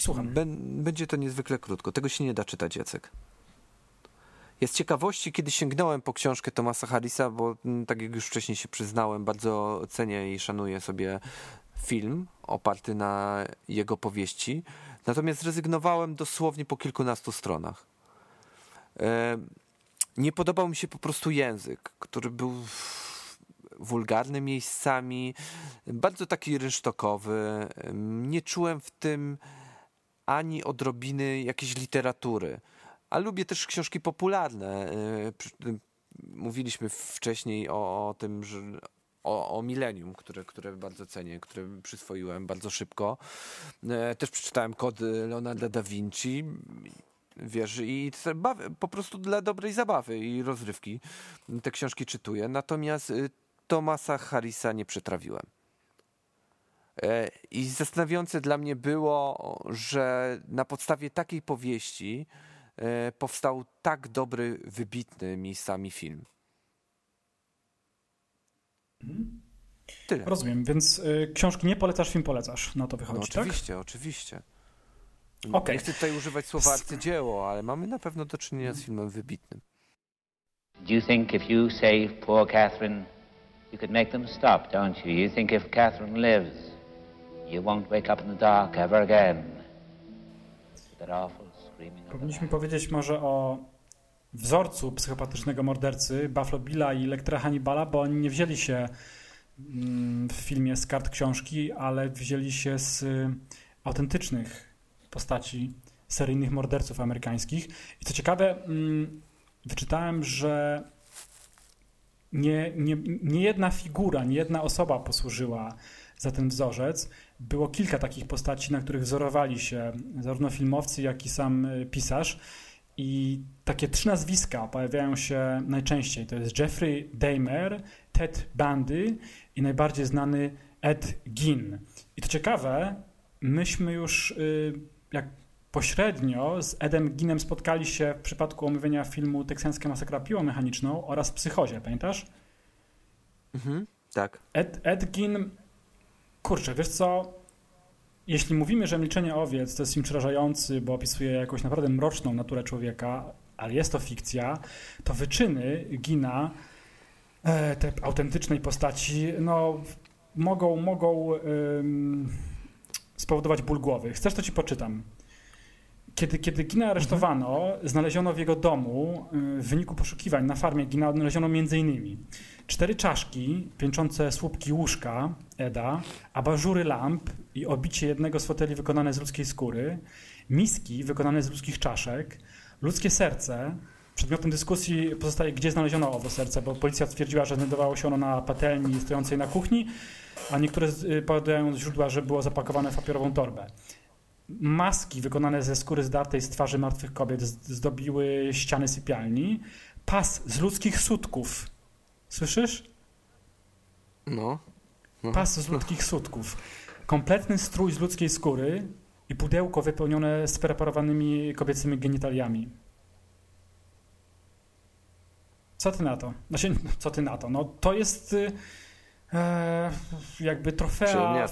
Słucham. bę- Będzie to niezwykle krótko. Tego się nie da czytać, Jacek. Ja z ciekawości, kiedy sięgnąłem po książkę Tomasa Harrisa, bo mm, tak jak już wcześniej się przyznałem, bardzo cenię i szanuję sobie film oparty na jego powieści. Natomiast zrezygnowałem dosłownie po kilkunastu stronach. Nie podobał mi się po prostu język, który był wulgarny miejscami, bardzo taki rynsztokowy. Nie czułem w tym ani odrobiny jakiejś literatury. A lubię też książki popularne. Mówiliśmy wcześniej o, o tym, że o, o Millennium, które, które bardzo cenię, które przyswoiłem bardzo szybko. E, też przeczytałem kod Leonarda da Vinci. Wiesz, i po prostu dla dobrej zabawy i rozrywki te książki czytuję. Natomiast y, Tomasa Harrisa nie przetrawiłem. E, I zastanawiające dla mnie było, że na podstawie takiej powieści e, powstał tak dobry, wybitny miejscami film. Tyle. Rozumiem, więc y, książki nie polecasz, film polecasz. Na to wychodzi, no, oczywiście, tak? oczywiście. Okay. Nie chcę tutaj używać słowa arcydzieło, ale mamy na pewno do czynienia z filmem wybitnym. Do you think if you save poor Catherine, you could make them stop, don't you? You think if Catherine lives, you won't wake up in the dark ever again. Powinniśmy powiedzieć może o wzorcu psychopatycznego mordercy Buffalo Billa i Lektra Hannibala, bo oni nie wzięli się mm, w filmie z kart książki, ale wzięli się z autentycznych postaci seryjnych morderców amerykańskich. I co ciekawe, mm, wyczytałem, że nie, nie, nie jedna figura, nie jedna osoba posłużyła za ten wzorzec. Było kilka takich postaci, na których wzorowali się zarówno filmowcy, jak i sam y, pisarz. I takie trzy nazwiska pojawiają się najczęściej. To jest Jeffrey Dahmer, Ted Bundy i najbardziej znany Ed Gein. I to ciekawe, myśmy już y, jak pośrednio z Edem Ginem spotkali się w przypadku omówienia filmu Teksańska masakra piłą mechaniczną oraz Psychozie, pamiętasz? Mhm, tak. Ed, Ed Gein, kurczę, wiesz co, jeśli mówimy, że Milczenie owiec to jest film przerażający, bo opisuje jakąś naprawdę mroczną naturę człowieka, ale jest to fikcja, to wyczyny Gina, e, te autentycznej postaci, no, mogą, mogą ym, spowodować ból głowy. Chcesz, to ci poczytam. Kiedy, kiedy Gina aresztowano, mhm. znaleziono w jego domu y, w wyniku poszukiwań na farmie Gina odnaleziono m.in. cztery czaszki pięczące słupki łóżka Eda, abażury lamp i obicie jednego z foteli wykonane z ludzkiej skóry, miski wykonane z ludzkich czaszek, ludzkie serce. Przedmiotem dyskusji pozostaje, gdzie znaleziono owo serce, bo policja stwierdziła, że znajdowało się ono na patelni stojącej na kuchni, a niektóre y, podają źródła, że było zapakowane w papierową torbę. Maski wykonane ze skóry zdartej z twarzy martwych kobiet zdobiły ściany sypialni. Pas z ludzkich sutków. Słyszysz? No. no. Pas z ludzkich sutków. Kompletny strój z ludzkiej skóry i pudełko wypełnione spreparowanymi kobiecymi genitaliami. Co ty na to? Znaczy, co ty na to? No to jest y, e, jakby trofea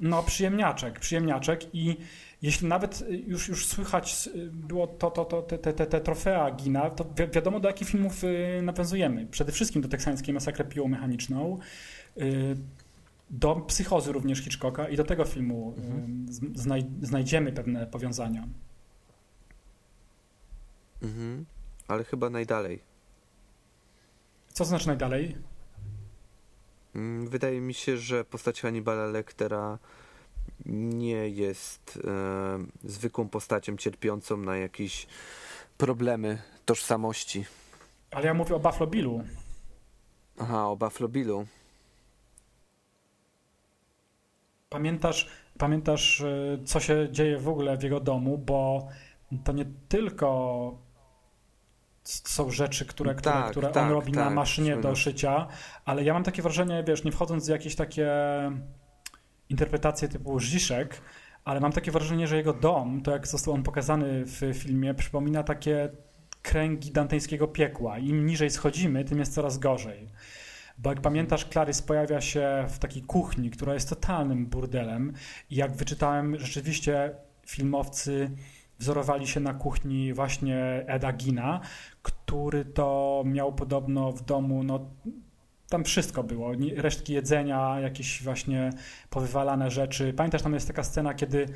no, przyjemniaczek, przyjemniaczek i jeśli nawet już, już słychać było to, to, to, te, te, te trofea Gina, to wi wiadomo do jakich filmów y, nawiązujemy. Przede wszystkim do teksańskiej masakry piłą mechaniczną, y, do psychozy również Hitchcocka i do tego filmu y, mhm. znaj znajdziemy pewne powiązania. Mhm. Ale chyba najdalej. Co znaczy najdalej? Mm, wydaje mi się, że postać Hannibala Lectera nie jest e, zwykłą postacią cierpiącą na jakieś problemy tożsamości. Ale ja mówię o Buffalo Billu. Aha, o Buffalo Billu. Pamiętasz, pamiętasz, e, co się dzieje w ogóle w jego domu, bo to nie tylko są rzeczy, które, które, tak, które tak, on robi tak, na maszynie do szycia, ale ja mam takie wrażenie, wiesz, nie wchodząc w jakieś takie interpretacje typu Żiszek, ale mam takie wrażenie, że jego dom, to jak został on pokazany w filmie, przypomina takie kręgi danteńskiego piekła. Im niżej schodzimy, tym jest coraz gorzej. Bo jak pamiętasz, Clarys pojawia się w takiej kuchni, która jest totalnym burdelem i jak wyczytałem, rzeczywiście filmowcy wzorowali się na kuchni właśnie Eda Gina, który to miał podobno w domu, no tam wszystko było, resztki jedzenia, jakieś właśnie powywalane rzeczy. Pamiętasz, tam jest taka scena, kiedy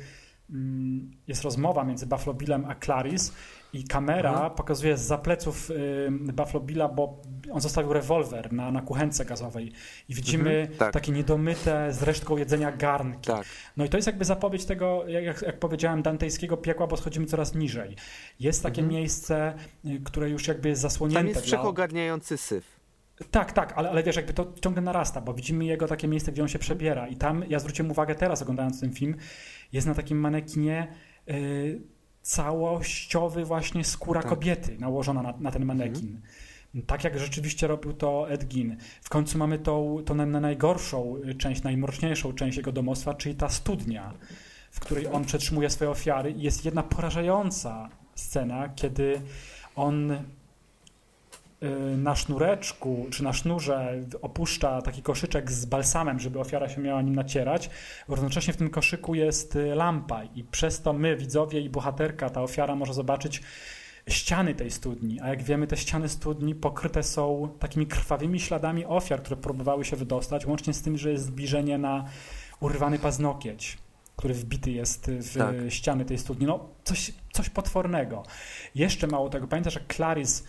mm, jest rozmowa między Buffalo Billem a Clarice i kamera Mhm. pokazuje z zapleców Buffalo Billa, bo on zostawił rewolwer na, na kuchence gazowej i widzimy Mhm, tak. takie niedomyte z resztką jedzenia garnki. Tak. No i to jest jakby zapowiedź tego, jak, jak- powiedziałem, dantejskiego piekła, bo schodzimy coraz niżej. Jest takie miejsce, y, które już jakby jest zasłonięte. Mhm. Tam jest dla- wszechogarniający syf. Tak, tak, ale, ale wiesz, jakby to ciągle narasta, bo widzimy jego takie miejsce, gdzie on się przebiera i tam, ja zwróciłem uwagę teraz oglądając ten film, jest na takim manekinie y, całościowy właśnie skóra Tak. kobiety nałożona na, na ten manekin. Tak jak rzeczywiście robił to Ed Gein. W końcu mamy tą, tą na, na najgorszą y, część, najmroczniejszą część jego domostwa, czyli ta studnia, w której on przetrzymuje swoje ofiary. I jest jedna porażająca scena, kiedy on na sznureczku czy na sznurze opuszcza taki koszyczek z balsamem, żeby ofiara się miała nim nacierać. Równocześnie w tym koszyku jest y, lampa i przez to my, widzowie i bohaterka, ta ofiara może zobaczyć ściany tej studni, a jak wiemy, te ściany studni pokryte są takimi krwawymi śladami ofiar, które próbowały się wydostać, łącznie z tym, że jest zbliżenie na urwany paznokieć, który wbity jest w Tak. ściany tej studni. No, coś, coś potwornego. Jeszcze mało tego, pamiętasz, że Clarice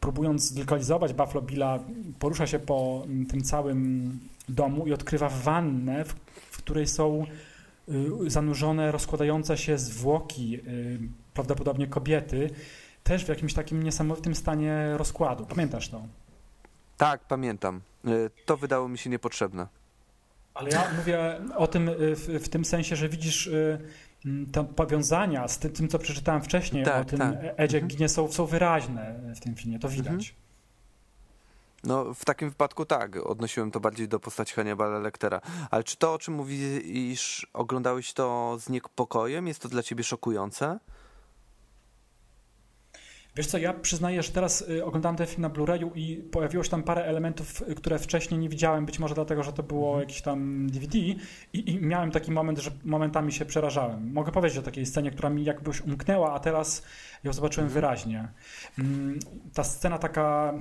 próbując zlokalizować Buffalo Billa, porusza się po mm, tym całym domu i odkrywa wannę, w, w której są y, zanurzone, rozkładające się zwłoki, y, prawdopodobnie kobiety, też w jakimś takim niesamowitym stanie rozkładu. Pamiętasz to? Tak, pamiętam. Y, To wydało mi się niepotrzebne. Ale ja mówię o tym w, w tym sensie, że widzisz te powiązania z ty, tym, co przeczytałem wcześniej Tak, o tym tak. Edzie Mhm. Ginie są, są wyraźne w tym filmie, to widać. Mhm. No, w takim wypadku tak, odnosiłem to bardziej do postaci Hannibala Lectera. Ale czy to, o czym mówisz, oglądałeś to z niepokojem? Jest to dla ciebie szokujące? Wiesz co, ja przyznaję, że teraz y, oglądałem ten film na Blu-rayu i pojawiło się tam parę elementów, y, które wcześniej nie widziałem, być może dlatego, że to było Mhm. jakieś tam DVD i, i miałem taki moment, że momentami się przerażałem. Mogę powiedzieć o takiej scenie, która mi jakbyś umknęła, a teraz ją zobaczyłem Mhm. wyraźnie. Mm, Ta scena taka...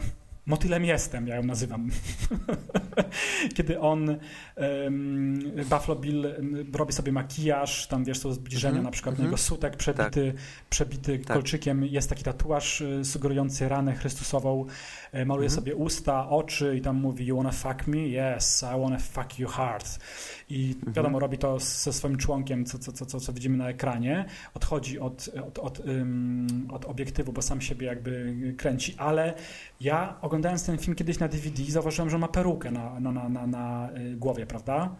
Motylem jestem, ja ją nazywam. Kiedy on, um, Buffalo Bill robi sobie makijaż, tam wiesz, są zbliżenia, Mhm, na przykład mhm. na jego sutek przebity, przebity Tak. kolczykiem, jest taki tatuaż y, sugerujący ranę Chrystusową, maluje Mhm. sobie usta, oczy i tam mówi you wanna fuck me? Yes, I wanna fuck you hard. I Mhm. wiadomo, robi to ze swoim członkiem, co, co, co, co, widzimy na ekranie, odchodzi od, od, od, ym, od obiektywu, bo sam siebie jakby kręci, ale ja oglądając ten film kiedyś na DVD zauważyłem, że ma perukę na, na, na, na, na y, głowie, prawda?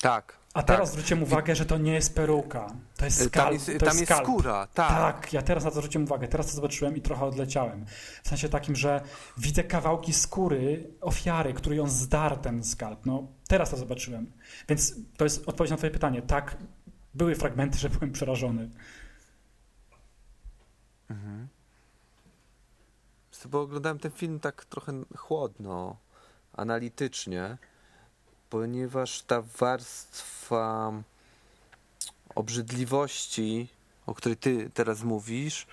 Tak. A tak. teraz zwróciłem uwagę, że to nie jest peruka, to jest Y, skalp. Tam jest, to tam jest jest skóra, tak. Tak, ja teraz na to zwróciłem uwagę. Teraz to zobaczyłem i trochę odleciałem. W sensie takim, że widzę kawałki skóry ofiary, której ją zdarł ten skalp. No, teraz to zobaczyłem. Więc to jest odpowiedź na twoje pytanie. Tak, były fragmenty, że byłem przerażony. Mhm. Bo oglądałem ten film tak trochę chłodno, analitycznie, ponieważ ta warstwa obrzydliwości, o której ty teraz mówisz,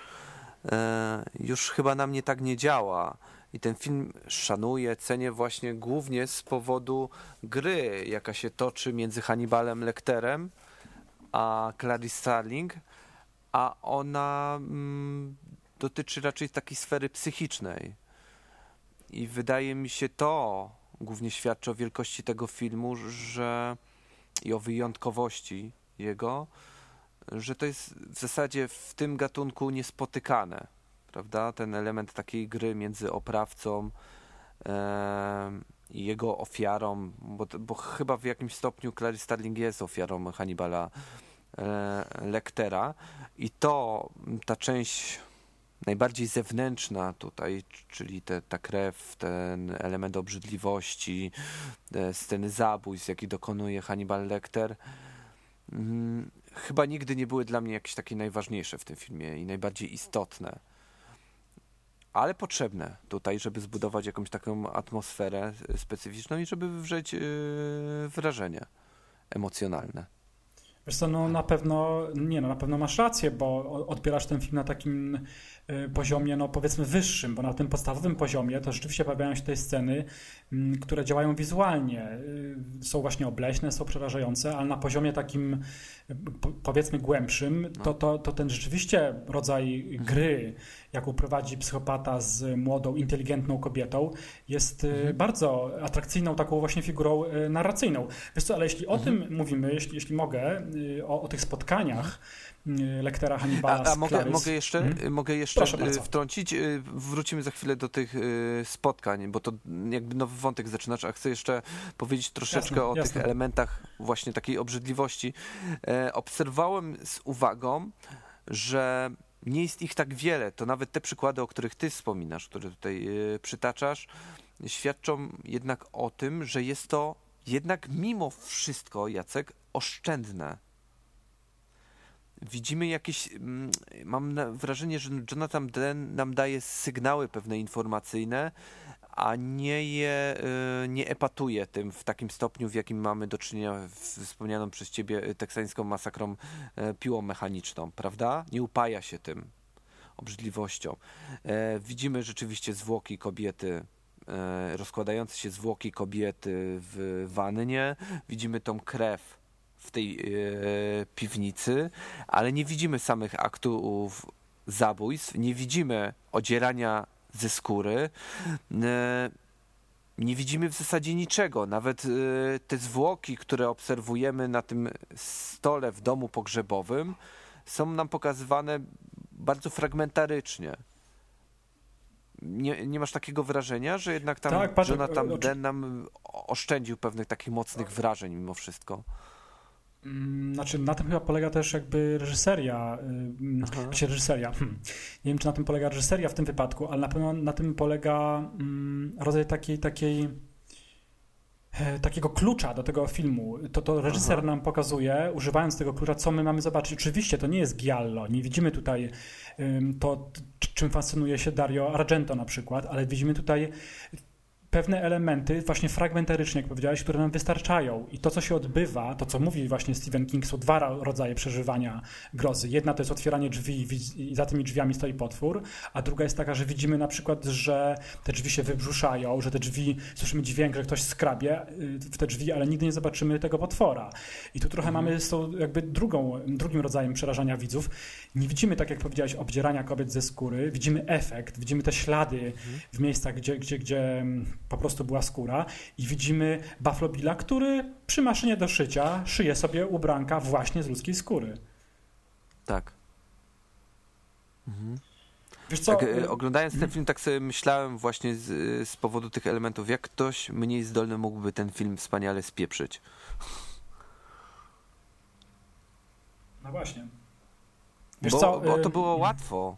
e, już chyba na mnie tak nie działa. I ten film szanuję, cenię właśnie głównie z powodu gry, jaka się toczy między Hannibalem Lecterem a Clarice Starling, a ona mm, dotyczy raczej takiej sfery psychicznej. I wydaje mi się to głównie świadczy o wielkości tego filmu, że i o wyjątkowości jego, że to jest w zasadzie w tym gatunku niespotykane. Prawda? Ten element takiej gry między oprawcą i jego ofiarą, bo, bo chyba w jakimś stopniu Clarice Starling jest ofiarą Hannibala e, Lectera i to ta część najbardziej zewnętrzna tutaj, czyli te, ta krew, ten element obrzydliwości, te sceny zabójstw, jakie dokonuje Hannibal Lecter, mm, chyba nigdy nie były dla mnie jakieś takie najważniejsze w tym filmie i najbardziej istotne. Ale potrzebne tutaj, żeby zbudować jakąś taką atmosferę specyficzną i żeby wywrzeć yy, wrażenie emocjonalne. Wiesz co, no na pewno, nie no, na pewno masz rację, bo odbierasz ten film na takim y, poziomie, no powiedzmy wyższym, bo na tym podstawowym poziomie to rzeczywiście pojawiają się te sceny, mm, które działają wizualnie. Y, są właśnie obleśne, są przerażające, ale na poziomie takim y, powiedzmy głębszym, to, to, to ten rzeczywiście rodzaj gry, jaką prowadzi psychopata z młodą, inteligentną kobietą, jest mhm. bardzo atrakcyjną taką właśnie figurą narracyjną. Wiesz co, ale jeśli o mhm. tym mówimy, jeśli, jeśli mogę, o, o tych spotkaniach lektera Hannibala A, a mogę, mogę jeszcze, hmm? mogę jeszcze wtrącić? Wrócimy za chwilę do tych spotkań, bo to jakby nowy wątek zaczynasz, a chcę jeszcze powiedzieć troszeczkę jasne, o jasne. tych elementach właśnie takiej obrzydliwości. E, obserwowałem z uwagą, że nie jest ich tak wiele. To nawet te przykłady, o których ty wspominasz, które tutaj e, przytaczasz, świadczą jednak o tym, że jest to jednak mimo wszystko, Jacek, oszczędne. Widzimy jakieś. Mm, mam wrażenie, że Jonathan Dren nam daje sygnały pewne informacyjne, a nie je y, nie epatuje tym w takim stopniu, w jakim mamy do czynienia z wspomnianą przez ciebie teksańską masakrą e, piłą mechaniczną, prawda? Nie upaja się tym obrzydliwością. E, widzimy rzeczywiście zwłoki kobiety e, rozkładające się zwłoki kobiety w wannie. Widzimy tą krew w tej piwnicy, ale nie widzimy samych aktów zabójstw, nie widzimy odzierania ze skóry. E, nie widzimy w zasadzie niczego. Nawet e, te zwłoki, które obserwujemy na tym stole w domu pogrzebowym, są nam pokazywane bardzo fragmentarycznie. Nie, nie masz takiego wrażenia, że jednak tam tak, Jonathan e, Den nam oszczędził pewnych takich mocnych wrażeń mimo wszystko? Mm, znaczy, na tym chyba polega też jakby reżyseria. Znaczy reżyseria. Hmm. Nie wiem, czy na tym polega reżyseria w tym wypadku, ale na pewno na tym polega mm, rodzaj takiej, takiej e, takiego klucza do tego filmu. To, to reżyser Aha. nam pokazuje, używając tego klucza, co my mamy zobaczyć. Oczywiście to nie jest giallo, nie widzimy tutaj to, czym fascynuje się Dario Argento na przykład, ale widzimy tutaj pewne elementy, właśnie fragmentarycznie, jak powiedziałeś, które nam wystarczają. I to, co się odbywa, to, co mówi właśnie Stephen King, są dwa rodzaje przeżywania grozy. Jedna to jest otwieranie drzwi i za tymi drzwiami stoi potwór, a druga jest taka, że widzimy na przykład, że te drzwi się wybrzuszają, że te drzwi, słyszymy dźwięk, że ktoś skrabie y, w te drzwi, ale nigdy nie zobaczymy tego potwora. I tu trochę mhm. mamy z tą jakby drugą, drugim rodzajem przerażania widzów. Nie widzimy, tak jak powiedziałeś, obdzierania kobiet ze skóry, widzimy efekt, widzimy te ślady mhm. w miejscach, gdzie, gdzie, gdzie po prostu była skóra i widzimy Buffalo Billa, który przy maszynie do szycia szyje sobie ubranka właśnie z ludzkiej skóry. Tak. Mhm. Wiesz co? Tak, e, oglądając ten film, tak sobie myślałem właśnie z, z powodu tych elementów, jak ktoś mniej zdolny mógłby ten film wspaniale spieprzyć. No właśnie. Wiesz bo, co? bo to było łatwo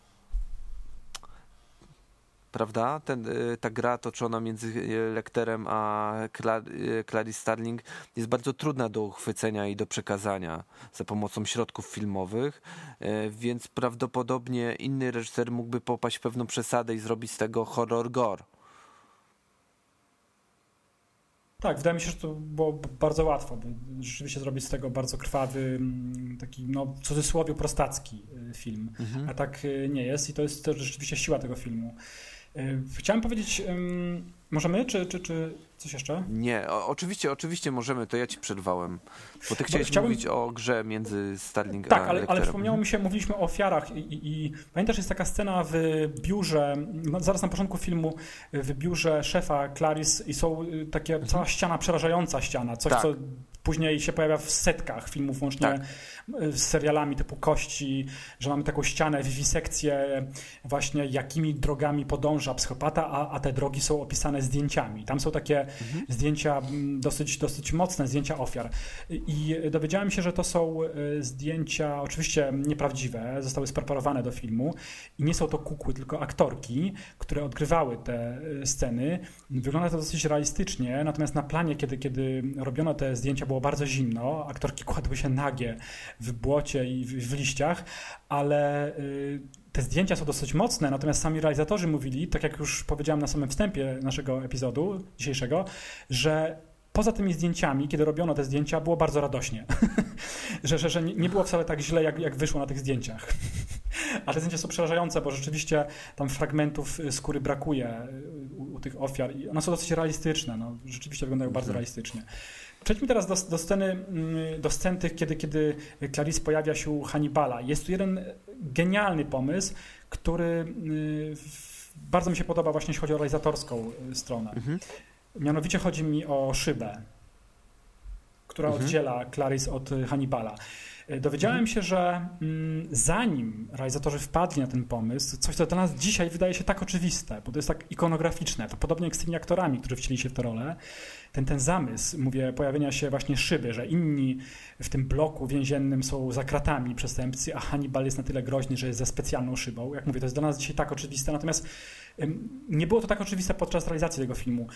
prawda? Ten, y, ta gra toczona między y, Lekterem a y, Clarice Starling jest bardzo trudna do uchwycenia i do przekazania za pomocą środków filmowych, więc prawdopodobnie inny reżyser mógłby popaść w pewną przesadę i zrobić z tego horror gore. Tak, wydaje mi się, że to było bardzo łatwo, by rzeczywiście zrobić z tego bardzo krwawy, mm, taki no, w cudzysłowie prostacki film, mhm. a tak nie jest i to jest też rzeczywiście siła tego filmu. E, chciałem powiedzieć, możemy, czy, czy, czy coś jeszcze? Nie, o, oczywiście, oczywiście możemy, to ja ci przerwałem. Bo ty chciałeś Chciałbym... mówić o grze między Starling tak, a Tak, ale, ale przypomniało mi się, mówiliśmy o ofiarach i, i, i pamiętasz, jest taka scena w biurze, no, zaraz na początku filmu, w biurze szefa Clarice i są y, takie, mhm. cała ściana, przerażająca ściana, coś, tak. co później się pojawia w setkach filmów, łącznie tak. z serialami typu Kości, że mamy taką ścianę, wiwisekcję właśnie jakimi drogami podąża psychopata, a, a te drogi są opisane zdjęciami. Tam są takie mhm. zdjęcia mm, dosyć, dosyć mocne, zdjęcia ofiar. I dowiedziałem się, że to są e, zdjęcia oczywiście nieprawdziwe, zostały spreparowane do filmu i nie są to kukły, tylko aktorki, które odgrywały te e, sceny. Wygląda to dosyć realistycznie, natomiast na planie, kiedy, kiedy robiono te zdjęcia, było bardzo zimno, aktorki kładły się nagie w błocie i w, w liściach, ale y, te zdjęcia są dosyć mocne, natomiast sami realizatorzy mówili, tak jak już powiedziałem na samym wstępie naszego epizodu dzisiejszego, że poza tymi zdjęciami, kiedy robiono te zdjęcia, było bardzo radośnie. że, że, że nie było wcale tak źle, jak, jak wyszło na tych zdjęciach. A te zdjęcia są przerażające, bo rzeczywiście tam fragmentów y, skóry brakuje y, u, u tych ofiar i one są dosyć realistyczne. No, rzeczywiście wyglądają bardzo realistycznie. Przejdźmy teraz do, do, sceny, mm, do scen tych, kiedy, kiedy Clarice pojawia się u Hannibala. Jest tu jeden genialny pomysł, który bardzo mi się podoba właśnie jeśli chodzi o realizatorską stronę. Mhm. Mianowicie chodzi mi o szybę, która mhm. oddziela Clarice od Hannibala. Dowiedziałem się, że mm, zanim realizatorzy wpadli na ten pomysł, coś co dla nas dzisiaj wydaje się tak oczywiste, bo to jest tak ikonograficzne, to podobnie jak z tymi aktorami, którzy wcieli się w tę rolę, ten, ten zamysł, mówię, pojawienia się właśnie szyby, że inni w tym bloku więziennym są za kratami przestępcy, a Hannibal jest na tyle groźny, że jest za specjalną szybą. Jak mówię, to jest dla nas dzisiaj tak oczywiste, natomiast nie było to tak oczywiste podczas realizacji tego filmu.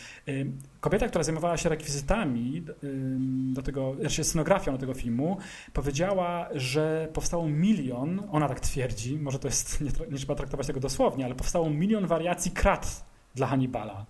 Kobieta, która zajmowała się rekwizytami do tego, znaczy scenografią do tego filmu, powiedziała, że powstało milion, ona tak twierdzi, może to jest, nie, nie trzeba traktować tego dosłownie, ale powstało milion wariacji krat dla Hannibala.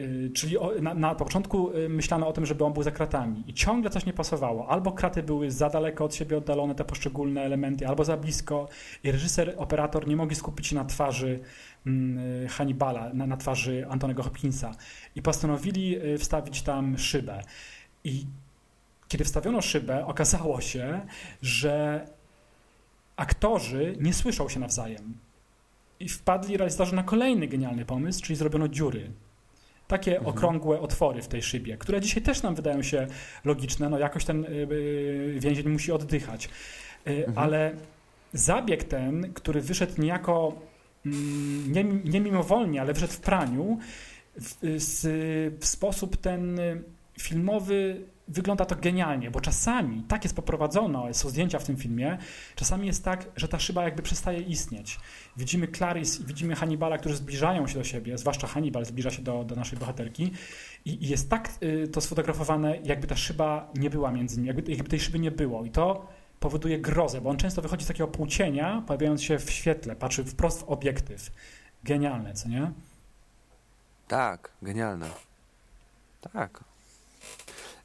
Y, czyli na, na, początku y, myślano o tym, żeby on był za kratami i ciągle coś nie pasowało. Albo kraty były za daleko od siebie oddalone, te poszczególne elementy, albo za blisko i reżyser, operator nie mogli skupić się na twarzy mm, y, Hannibala, na, na twarzy Antonego Hopkinsa i postanowili wstawić tam szybę. I kiedy wstawiono szybę, okazało się, że aktorzy nie słyszą się nawzajem. I wpadli realizatorzy na kolejny genialny pomysł, czyli zrobiono dziury takie mhm. okrągłe otwory w tej szybie, które dzisiaj też nam wydają się logiczne, no jakoś ten y, y, więzień musi oddychać. Y, mhm. Ale zabieg ten, który wyszedł niejako mm, nie, nie mimowolnie, ale wyszedł w praniu, w, w sposób ten filmowy wygląda to genialnie, bo czasami tak jest poprowadzone, są zdjęcia w tym filmie, czasami jest tak, że ta szyba jakby przestaje istnieć. Widzimy Clarice i widzimy Hannibala, którzy zbliżają się do siebie, zwłaszcza Hannibal zbliża się do, do naszej bohaterki i, i jest tak y, to sfotografowane, jakby ta szyba nie była między nimi, jakby, jakby tej szyby nie było i to powoduje grozę, bo on często wychodzi z takiego płócienia, pojawiając się w świetle, patrzy wprost w obiektyw. Genialne, co nie? Tak, genialne. Tak.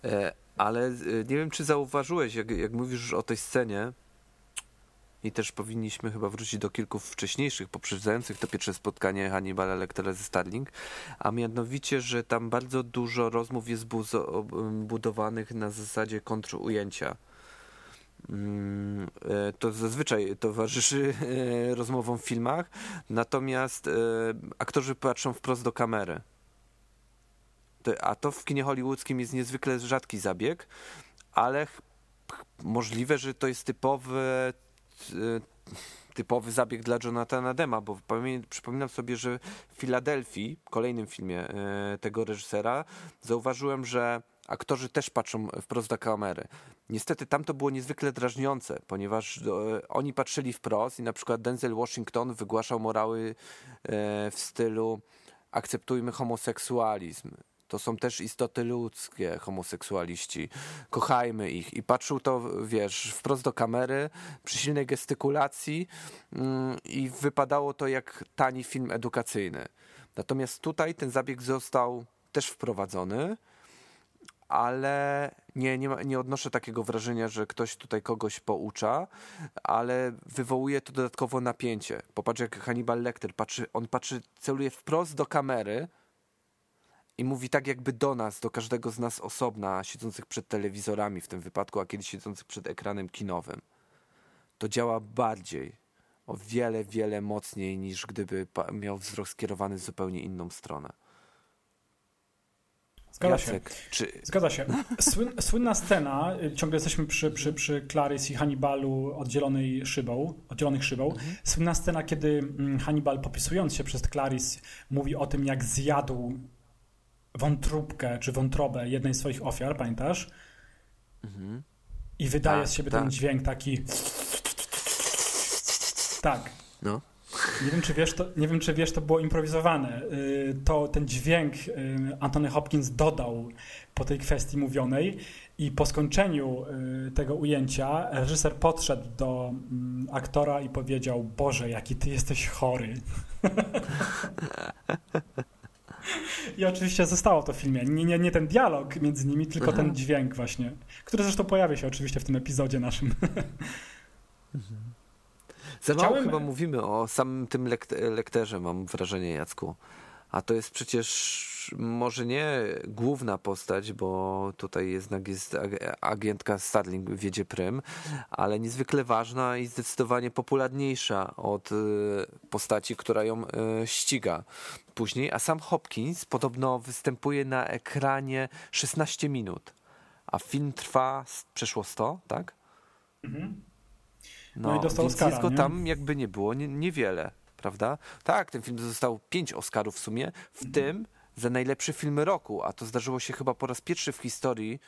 E, ale e, nie wiem, czy zauważyłeś, jak, jak mówisz o tej scenie, i też powinniśmy chyba wrócić do kilku wcześniejszych, poprzedzających to pierwsze spotkanie Hannibala Lectera ze Starling, a mianowicie, że tam bardzo dużo rozmów jest budowanych na zasadzie kontrujęcia. Mm, e, to zazwyczaj towarzyszy rozmowom w filmach, natomiast aktorzy patrzą wprost do kamery a to w kinie hollywoodzkim jest niezwykle rzadki zabieg, ale możliwe, że to jest typowy typowy zabieg dla Jonathana Dema, bo przypominam sobie, że w Filadelfii, kolejnym filmie e, tego reżysera, zauważyłem, że aktorzy też patrzą wprost do kamery. Niestety tam to było niezwykle drażniące, ponieważ e, oni patrzyli wprost i na przykład Denzel Washington wygłaszał morały e, w stylu akceptujmy homoseksualizm, to są też istoty ludzkie, homoseksualiści. Kochajmy ich. I patrzył to, wiesz, wprost do kamery, przy silnej gestykulacji mm, i wypadało to jak tani film edukacyjny. Natomiast tutaj ten zabieg został też wprowadzony, ale nie, nie, nie odnoszę takiego wrażenia, że ktoś tutaj kogoś poucza, ale wywołuje to dodatkowo napięcie. Popatrz jak Hannibal Lecter patrzy, on patrzy, celuje wprost do kamery, i mówi tak jakby do nas, do każdego z nas osobna, siedzących przed telewizorami w tym wypadku, a kiedyś siedzących przed ekranem kinowym. To działa bardziej, o wiele, wiele mocniej niż gdyby miał wzrok skierowany w zupełnie inną stronę. Zgadza Jacek, się. Czy... Zgadza się. Słyn, słynna scena, y, ciągle jesteśmy przy, przy, przy Clarice i Hannibalu oddzielonej szybą, oddzielonych szybą. Mhm. Słynna scena, kiedy mm, Hannibal popisując się przez Clarice mówi o tym, jak zjadł wątróbkę czy wątrobę jednej z swoich ofiar, pamiętasz? Mhm. I wydaje tak, z siebie tak. ten dźwięk taki. Tak. No. Nie wiem, czy wiesz, to, nie wiem, czy wiesz, to było improwizowane. Y, to ten dźwięk y, Antony Hopkins dodał po tej kwestii mówionej i po skończeniu y, tego ujęcia reżyser podszedł do mm, aktora i powiedział: Boże, jaki ty jesteś chory. I oczywiście zostało to w filmie. Nie, nie, nie ten dialog między nimi, tylko Aha. ten dźwięk właśnie, który zresztą pojawia się oczywiście w tym epizodzie naszym. Za mało Chciałem- chyba mówimy o samym tym lekt- lekterze, mam wrażenie, Jacku. A to jest przecież może nie główna postać, bo tutaj jednak jest ag- agentka Starling wiedzie prym, ale niezwykle ważna i zdecydowanie popularniejsza od y, postaci, która ją y, ściga później. A sam Hopkins podobno występuje na ekranie 16 minut, a film trwa przeszło 100, tak? No i dostał więc Oscara, jest go nie? tam jakby nie było, nie, niewiele, prawda? Tak, ten film dostał pięć Oscarów w sumie, w Mhm. tym za najlepszy film roku, a to zdarzyło się chyba po raz pierwszy w historii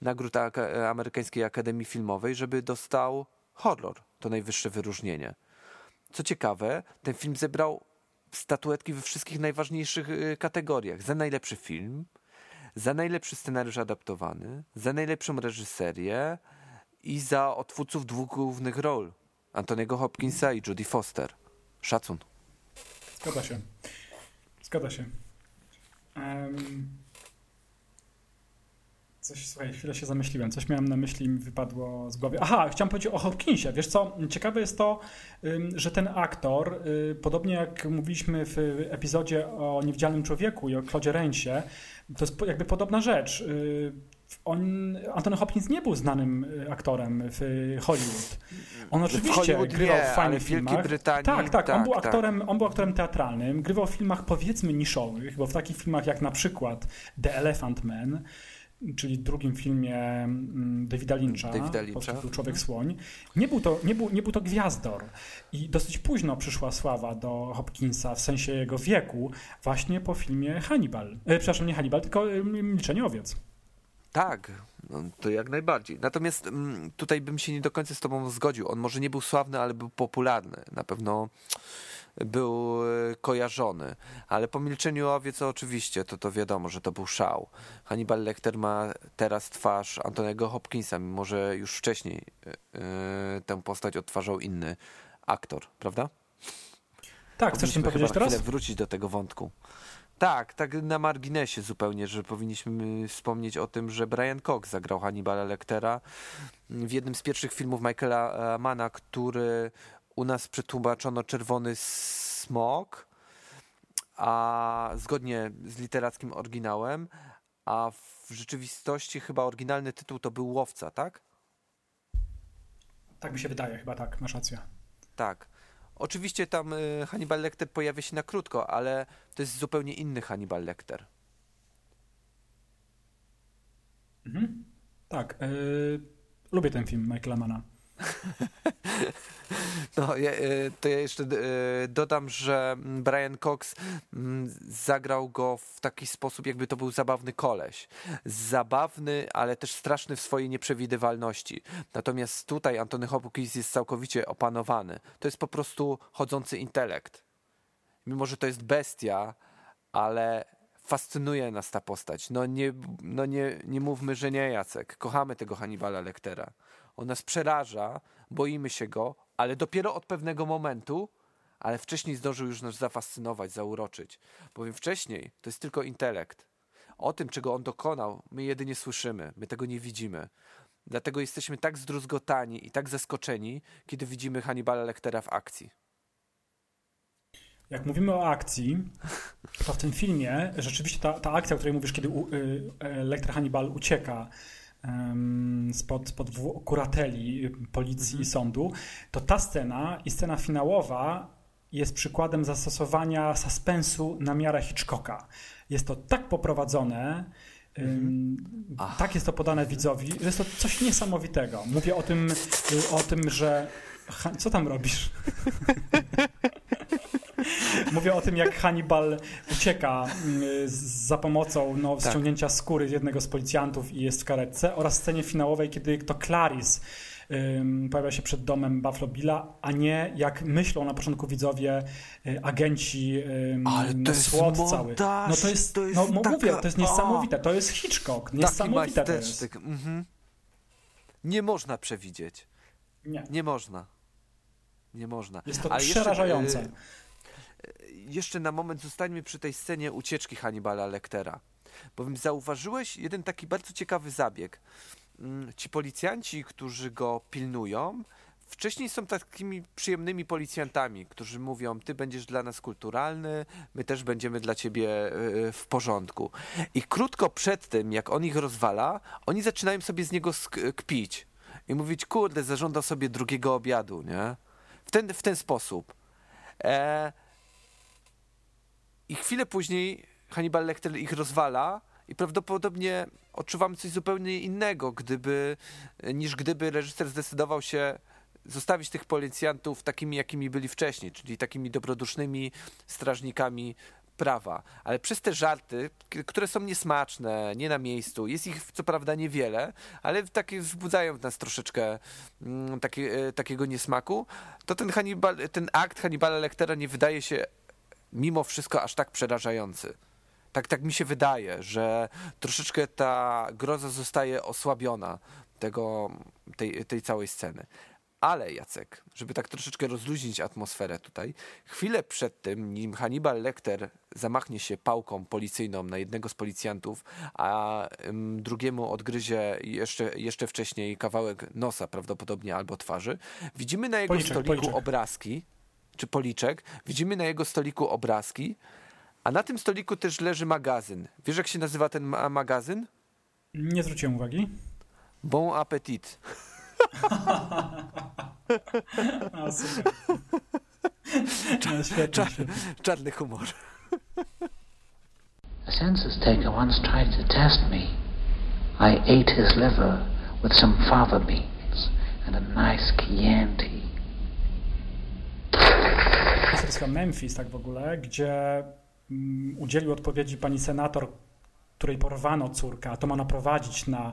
nagród Aka- Amerykańskiej Akademii Filmowej, żeby dostał horror, to najwyższe wyróżnienie. Co ciekawe, ten film zebrał statuetki we wszystkich najważniejszych y, kategoriach. Za najlepszy film, za najlepszy scenariusz adaptowany, za najlepszą reżyserię i za odtwórców dwóch głównych ról. Antoniego Hopkinsa i Judy Foster. Szacun. Zgadza się. Zgadza się. Em, Coś, słuchaj, chwilę się zamyśliłem. Coś miałem na myśli mi wypadło z głowy. Aha, chciałem powiedzieć o Hopkinsie. Wiesz co, ciekawe jest to, że ten aktor, y, podobnie jak mówiliśmy w epizodzie o Niewidzialnym Człowieku i o Claude Rainsie, to jest jakby podobna rzecz. On, Anthony Hopkins nie był znanym y, aktorem w Hollywood. On oczywiście Hollywood grywał nie, w fajnych w filmach. Brytanii tak, tak, on tak, był tak. aktorem, on był aktorem teatralnym, grywał w filmach powiedzmy niszowych, bo w takich filmach jak na przykład The Elephant Man, czyli drugim filmie mm, Davida Lyncha, Davida Lyncha. tytuł Człowiek Słoń, nie był, to, nie, był, nie był to gwiazdor. I dosyć późno przyszła sława do Hopkinsa w sensie jego wieku, właśnie po filmie Hannibal. E, przepraszam, nie Hannibal, tylko e, Milczenie owiec. Tak, no, to jak najbardziej. Natomiast mm, tutaj bym się nie do końca z tobą zgodził. On może nie był sławny, ale był popularny. Na pewno był e, kojarzony. Ale po milczeniu owiec oczywiście, to, to wiadomo, że to był szał. Hannibal Lecter ma teraz twarz Antonego Hopkinsa, mimo że już wcześniej e, tę postać odtwarzał inny aktor, prawda? Tak, chcesz mi powiedzieć teraz? wrócić do tego wątku. Tak, tak na marginesie zupełnie, że powinniśmy wspomnieć o tym, że Brian Cox zagrał Hannibala Lectera w jednym z pierwszych filmów Michaela e, Mana, który u nas przetłumaczono Czerwony Smok, a zgodnie z literackim oryginałem, a w rzeczywistości chyba oryginalny tytuł to był Łowca, tak? Tak mi się wydaje, chyba tak, masz rację. Tak. Oczywiście tam y, Hannibal Lecter pojawia się na krótko, ale to jest zupełnie inny Hannibal Lecter. Mhm. Tak, e, lubię ten film Michaela Manna. No, y, to ja jeszcze y, dodam, że mm, Brian Cox mm, zagrał go w taki sposób, jakby to był zabawny koleś. Zabawny, ale też straszny w swojej nieprzewidywalności. Natomiast tutaj Antony Hopkins jest całkowicie opanowany. To jest po prostu chodzący intelekt. Mimo, że to jest bestia, ale fascynuje nas ta postać. No nie, no nie, nie mówmy, że nie, Jacek. Kochamy tego Hannibala Lectera. On nas przeraża, boimy się go, ale dopiero od pewnego momentu, ale wcześniej zdążył już nas zafascynować, zauroczyć. Bowiem wcześniej to jest tylko intelekt. O tym, czego on dokonał, my jedynie słyszymy, my tego nie widzimy. Dlatego jesteśmy tak zdruzgotani i tak zaskoczeni, kiedy widzimy Hannibala Lectera w akcji. Jak mówimy o akcji, to w tym filmie rzeczywiście ta, ta akcja, o której mówisz, kiedy u, y, e, Lecter Hannibal ucieka spod, spod kurateli policji i sądu, to ta scena i scena finałowa jest przykładem zastosowania suspensu na miarę Hitchcocka. Jest to tak poprowadzone, ym, tak jest to podane widzowi, że jest to coś niesamowitego. Mówię o tym, o tym że... Co tam robisz? Mówię o tym, jak Hannibal ucieka y, z- za pomocą no, Tak. ściągnięcia skóry jednego z policjantów i jest w karetce oraz scenie finałowej, kiedy to Clarice pojawia się przed domem Buffalo Billa, a nie jak myślą na początku widzowie y, agenci ym, Ale to no, jest cały. montaż, No to jest, to jest no taka- mówię, to jest niesamowite, to jest Hitchcock, niesamowite to jest. Mhm. Nie można przewidzieć. Nie. Nie można. Nie można. Jest to Ale jeszcze, przerażające. y, jeszcze na moment zostańmy przy tej scenie ucieczki Hannibala Lectera. Bowiem zauważyłeś jeden taki bardzo ciekawy zabieg. Mm, Ci policjanci, którzy go pilnują, wcześniej są takimi przyjemnymi policjantami, którzy mówią: Ty będziesz dla nas kulturalny, my też będziemy dla ciebie y, w porządku. I krótko przed tym, jak on ich rozwala, oni zaczynają sobie z niego kpić i mówić: Kurde, zażądał sobie drugiego obiadu, nie? W ten, w ten sposób. E... I chwilę później Hannibal Lecter ich rozwala i prawdopodobnie odczuwamy coś zupełnie innego, gdyby, niż gdyby reżyser zdecydował się zostawić tych policjantów takimi, jakimi byli wcześniej, czyli takimi dobrodusznymi strażnikami prawa. Ale przez te żarty, które są niesmaczne, nie na miejscu, jest ich co prawda niewiele, ale takie wzbudzają w nas troszeczkę mm, e, takiego niesmaku, to ten, Hannibal, ten akt Hannibala Lectera nie wydaje się mimo wszystko aż tak przerażający. Tak, tak mi się wydaje, że troszeczkę ta groza zostaje osłabiona tego, tej, tej całej sceny. Ale Jacek, żeby tak troszeczkę rozluźnić atmosferę tutaj, chwilę przed tym, nim Hannibal Lecter zamachnie się pałką policyjną na jednego z policjantów, a drugiemu odgryzie jeszcze, jeszcze wcześniej kawałek nosa prawdopodobnie albo twarzy, widzimy na jego Policzek, stoliku policzek. obrazki, czy policzek, widzimy na jego stoliku obrazki, a na tym stoliku też leży magazyn. Wiesz jak się nazywa ten ma- magazyn? Nie zwróciłem uwagi. Bon appetit. A, super. No, świetnie, świetnie. Czarny humor. A census taker once tried to test me. I ate his liver with some fava beans and a nice Chianti. Chyba Memphis, tak w ogóle, gdzie mm, udzielił odpowiedzi pani senator, której porwano córka. To ma naprowadzić na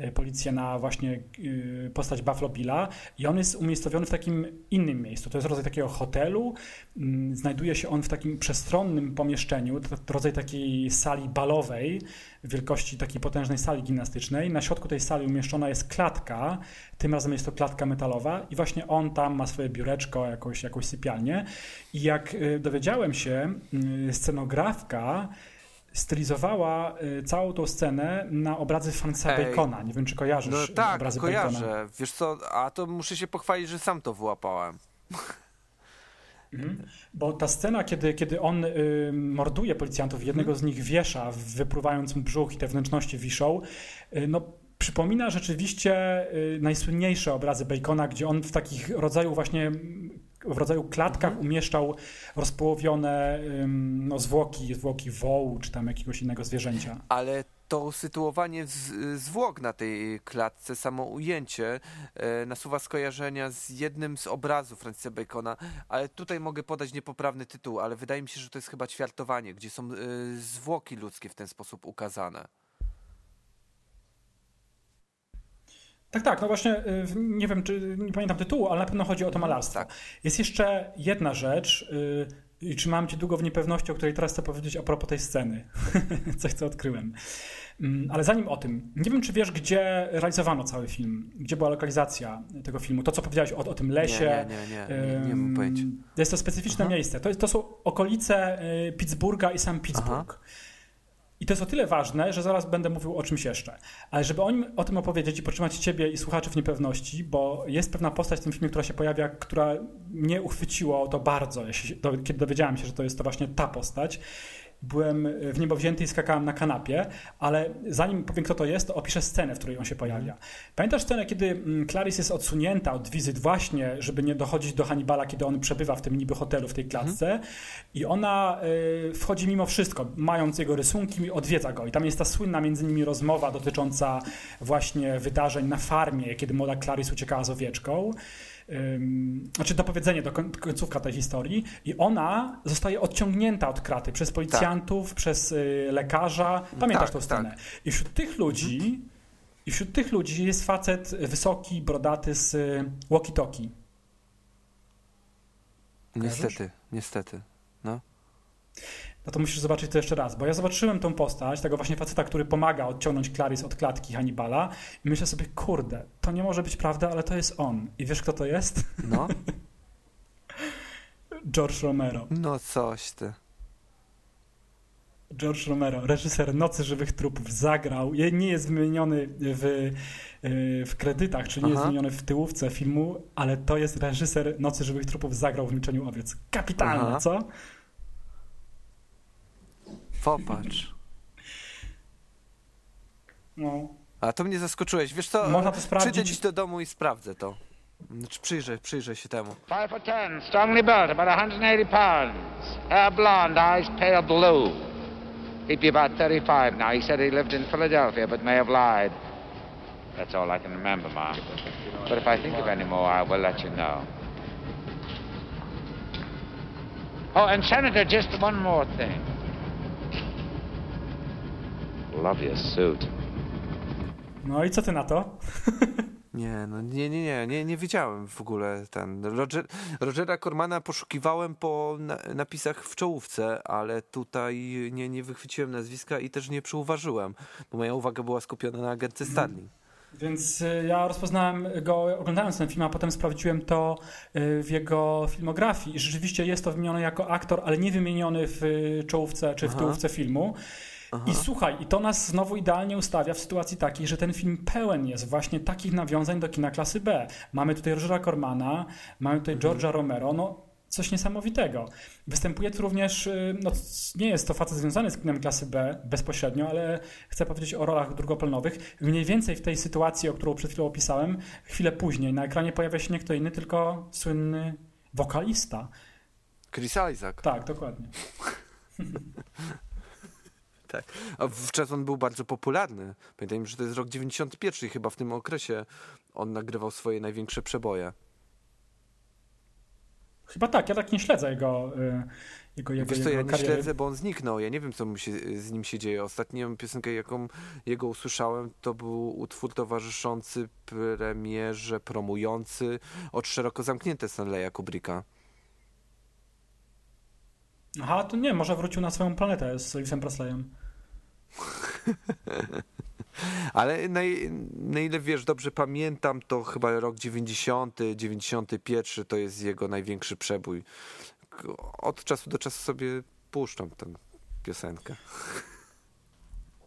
e, policję na właśnie y, postać Buffalo Billa i on jest umiejscowiony w takim innym miejscu. To jest rodzaj takiego hotelu. Mm, Znajduje się on w takim przestronnym pomieszczeniu, rodzaj takiej sali balowej, wielkości takiej potężnej sali gimnastycznej. Na środku tej sali umieszczona jest klatka, tym razem jest to klatka metalowa i właśnie on tam ma swoje biureczko, jakąś, jakąś sypialnię. I jak y, dowiedziałem się, y, scenografka stylizowała y, całą tą scenę na obrazy Franca Ej. Bacona. Nie wiem, czy kojarzysz No tak, obrazy kojarzę. Bacona. Wiesz co, a to muszę się pochwalić, że sam to wyłapałem. Mhm. Bo ta scena, kiedy, kiedy on y, morduje policjantów, jednego z nich wiesza, wypruwając mu brzuch i te wnętrzności wiszą, y, no przypomina rzeczywiście y, najsłynniejsze obrazy Bacona, gdzie on w takich rodzaju właśnie w rodzaju klatkach umieszczał rozpołowione no, zwłoki, zwłoki wołu czy tam jakiegoś innego zwierzęcia. Ale to sytuowanie z, zwłok na tej klatce, samo ujęcie e, nasuwa skojarzenia z jednym z obrazów Francisa Bacona, ale tutaj mogę podać niepoprawny tytuł, ale wydaje mi się, że to jest chyba ćwiartowanie, gdzie są e, zwłoki ludzkie w ten sposób ukazane. Tak, tak, no właśnie y, nie wiem, czy nie pamiętam tytułu, ale na pewno chodzi o to malarstwo. tak. Jest jeszcze jedna rzecz, y, i trzymałem cię długo w niepewności, o której teraz chcę powiedzieć a propos tej sceny. Coś, co odkryłem. Mm, Ale zanim o tym, nie wiem, czy wiesz, gdzie realizowano cały film, gdzie była lokalizacja tego filmu. To, co powiedziałeś o, o tym lesie. Nie, nie, nie, nie, nie, nie mam pojęcia. Jest to specyficzne Aha. miejsce. To, jest, to są okolice y, Pittsburgha i sam Pittsburgh. I to jest o tyle ważne, że zaraz będę mówił o czymś jeszcze. Ale żeby o, nim, o tym opowiedzieć i potrzymać ciebie i słuchaczy w niepewności, bo jest pewna postać w tym filmie, która się pojawia, która mnie uchwyciło to bardzo, kiedy dowiedziałem się, że to jest to właśnie ta postać. Byłem w niebo wzięty i skakałem na kanapie, ale zanim powiem, kto to jest, to opiszę scenę, w której on się pojawia. Pamiętasz scenę, kiedy mm, Clarice jest odsunięta od wizyt właśnie, żeby nie dochodzić do Hannibala, kiedy on przebywa w tym niby hotelu, w tej klatce i ona y, wchodzi mimo wszystko, mając jego rysunki, odwiedza go i tam jest ta słynna między nimi rozmowa dotycząca właśnie wydarzeń na farmie, kiedy młoda Clarice uciekała z owieczką. Znaczy dopowiedzenie do koń- końcówka tej historii i ona zostaje odciągnięta od kraty przez policjantów, przez y, lekarza. Pamiętasz Tak, tą scenę? I wśród tych ludzi i wśród tych ludzi jest facet wysoki, brodaty z y, walkie-talkie. Niestety, niestety. No. No to musisz zobaczyć to jeszcze raz, bo ja zobaczyłem tą postać, tego właśnie faceta, który pomaga odciągnąć Clarice od klatki Hannibala i myślę sobie, kurde, to nie może być prawda, ale to jest on. I wiesz, kto to jest? no. George Romero. No coś ty. George Romero, reżyser Nocy Żywych Trupów, zagrał, nie jest wymieniony w, y, w kredytach, czy nie jest Aha. wymieniony w tyłówce filmu, ale to jest reżyser Nocy Żywych Trupów, zagrał w Milczeniu Owiec. Kapitalne, Aha. co? Popatrz. No. A to mnie zaskoczyłeś. Wiesz co? Można to sprawdzić. Przyjdę dziś do domu i sprawdzę to. Znaczy przyjrzę, przyjrzę się temu. Five for ten, strongly built, about 180 pounds. Hair blonde, eyes pale blue. He'd be about 35 now. He said he lived in Philadelphia, but may have lied. That's all I can remember, Mom. But if I think of any more, I will let you know. Oh, and Senator, just one more thing. Love your suit. no i co ty na to? Nie, no nie, nie, nie, nie, nie wiedziałem w ogóle ten. Roger, Rogera Cormana poszukiwałem po na, napisach w czołówce, ale tutaj nie, nie wychwyciłem nazwiska i też nie przyuważyłem, bo moja uwaga była skupiona na agencji Starling. Więc y, ja rozpoznałem go oglądając ten film, a potem sprawdziłem to y, w jego filmografii i rzeczywiście jest to wymieniony jako aktor, ale nie wymieniony w czołówce czy w Aha. tyłówce filmu. I słuchaj, i to nas znowu idealnie ustawia w sytuacji takiej, że ten film pełen jest właśnie takich nawiązań do kina klasy B. Mamy tutaj Rogera Cormana, mamy tutaj George'a Romero, no coś niesamowitego. Występuje tu również, y, no nie jest to facet związany z kinem klasy B bezpośrednio, ale chcę powiedzieć o rolach drugoplanowych. Mniej więcej w tej sytuacji, o którą przed chwilą opisałem, chwilę później na ekranie pojawia się nie kto inny, tylko słynny wokalista. Chris Isaac. Tak, dokładnie. Tak. A wówczas on był bardzo popularny. Pamiętajmy, że to jest rok 91 i chyba w tym okresie on nagrywał swoje największe przeboje. Chyba tak, ja tak nie śledzę jego, y, jego, jego, Wiesz co, jego ja nie kariery. śledzę, bo on zniknął. Ja nie wiem, co mu się, z nim się dzieje. Ostatnią piosenkę, jaką jego usłyszałem, to był utwór towarzyszący premierze, promujący od szeroko zamknięte Stanleya Kubricka. Aha, to nie, może wrócił na swoją planetę z Elvisem Presleyem. Ale na, na ile wiesz, dobrze pamiętam, to chyba rok 90, 91 to jest jego największy przebój. Od czasu do czasu sobie puszczam tę piosenkę.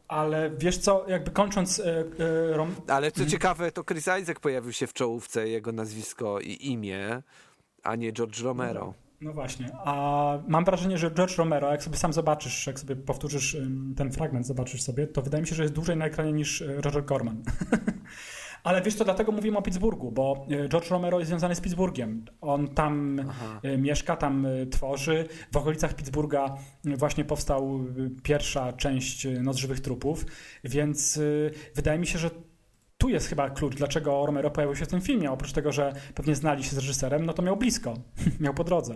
Ale wiesz co, jakby kończąc y, y, rom... Ale co ciekawe, to Chris Isaac pojawił się w czołówce, jego nazwisko i imię, a nie George Romero. No właśnie, a mam wrażenie, że George Romero, jak sobie sam zobaczysz, jak sobie powtórzysz ten fragment, zobaczysz sobie, to wydaje mi się, że jest dłużej na ekranie niż y, Roger Corman. Ale wiesz co, dlatego mówimy o Pittsburghu, bo y, George Romero jest związany z Pittsburghem. On tam y, mieszka, tam tworzy. W okolicach Pittsburgha właśnie powstał pierwsza część Noc Żywych Trupów, więc wydaje mi się, że tu jest chyba klucz, dlaczego Romero pojawił się w tym filmie. Oprócz tego, że pewnie znali się z reżyserem, no to miał blisko, miał po drodze.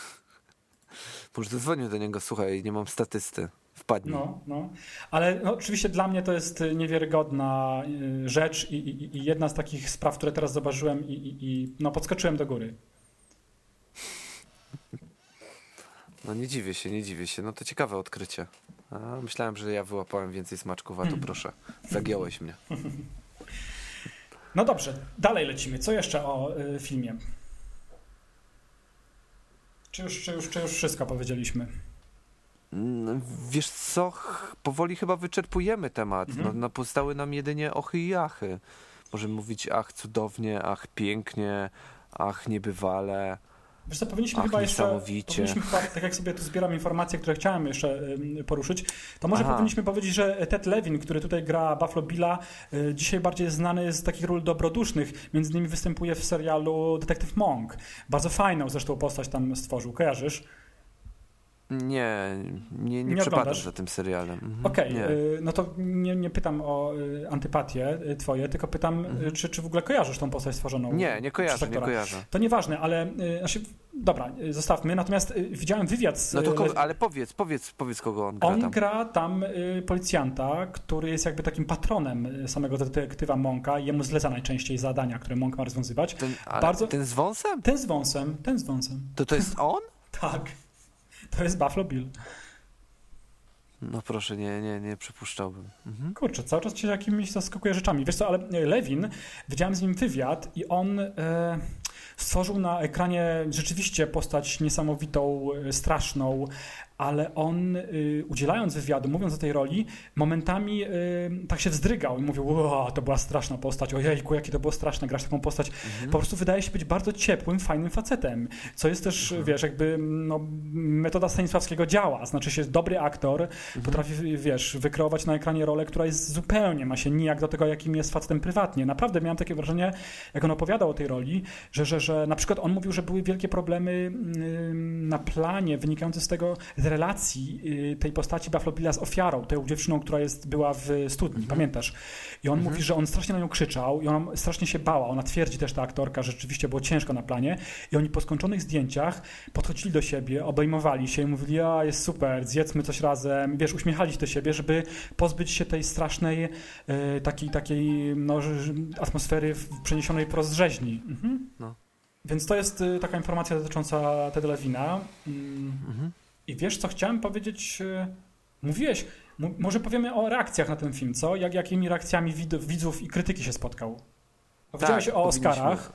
Może zadzwonię do niego, słuchaj, nie mam statysty. Wpadnij. No, no. Ale no, oczywiście dla mnie to jest niewiarygodna y, rzecz i, i, i jedna z takich spraw, które teraz zobaczyłem i, i, i no, podskoczyłem do góry. No nie dziwię się, nie dziwię się. No to ciekawe odkrycie. A, myślałem, że ja wyłapałem więcej smaczków, a tu proszę, zagiąłeś mnie. No dobrze, dalej lecimy. Co jeszcze o y, filmie? Czy już, czy, już, czy już wszystko powiedzieliśmy? Mm, Wiesz co, powoli chyba wyczerpujemy temat. No, no, pozostały nam jedynie ochy i achy. Możemy mówić ach cudownie, ach pięknie, ach niebywale. Wiesz co, powinniśmy Ach, chyba jeszcze, powinniśmy chyba, tak jak sobie tu zbieram informacje, które chciałem jeszcze poruszyć, to może Aha. powinniśmy powiedzieć, że Ted Levin, który tutaj gra Buffalo Billa, y, dzisiaj bardziej jest znany z takich ról dobrodusznych, między innymi występuje w serialu Detective Monk. Bardzo fajną zresztą postać tam stworzył, kojarzysz? Nie, nie, nie, Nie przepadam za tym serialem. Mhm, Okej, nie. y, no to nie, nie pytam o y, antypatie y, twoje, tylko pytam, y, czy, czy w ogóle kojarzysz tą postać stworzoną? Mhm. Nie, nie kojarzę, nie kojarzę. To nieważne, ale znaczy, dobra, zostawmy. Natomiast widziałem wywiad z No to kogo, ale powiedz, powiedz, powiedz kogo on gra On tam. gra tam policjanta, który jest jakby takim patronem samego detektywa Monka jemu zleca najczęściej zadania, które Monk ma rozwiązywać. Ten, Bardzo- ten z wąsem? Ten z wąsem, ten z wąsem. To to jest on? Tak. To jest Buffalo Bill. No proszę, nie, nie, nie przypuszczałbym. Mhm. Kurczę, cały czas cię jakimiś zaskakuje rzeczami. Wiesz co, ale e, Lewin, widziałem z nim wywiad i on... E, stworzył na ekranie rzeczywiście postać niesamowitą, e, straszną, ale on y, udzielając wywiadu, mówiąc o tej roli, momentami y, tak się wzdrygał i mówił, o, to była straszna postać, ojejku, jakie to było straszne grać taką postać. Mhm. Po prostu wydaje się być bardzo ciepłym, fajnym facetem, co jest też, wiesz, jakby no, metoda Stanisławskiego działa, znaczy się dobry aktor potrafi, wiesz, wykreować na ekranie rolę, która jest zupełnie, ma się nijak do tego, jakim jest facetem prywatnie. Naprawdę miałem takie wrażenie, jak on opowiadał o tej roli, że, że, że na przykład on mówił, że były wielkie problemy ym, na planie wynikające z tego, z relacji y, tej postaci Buffalo Billa z ofiarą, tą dziewczyną, która jest, była w studni, pamiętasz? I on mówi, że on strasznie na nią krzyczał i ona strasznie się bała. Ona twierdzi też, ta aktorka, że rzeczywiście było ciężko na planie i oni po skończonych zdjęciach podchodzili do siebie, obejmowali się i mówili, a jest super, zjedzmy coś razem, wiesz, uśmiechali się do siebie, żeby pozbyć się tej strasznej e, takiej, takiej no, atmosfery w- przeniesionej prost rzeźni. Mhm. No. Więc to jest y, taka informacja dotycząca Teda Lewina. Mm. Mhm. I wiesz, co chciałem powiedzieć? y, Mówiłeś, może powiemy o reakcjach na ten film, co? Jak, jakimi reakcjami wid- widzów i krytyki się spotkał? Powiedziałeś o Tak, powinniśmy. Oscarach,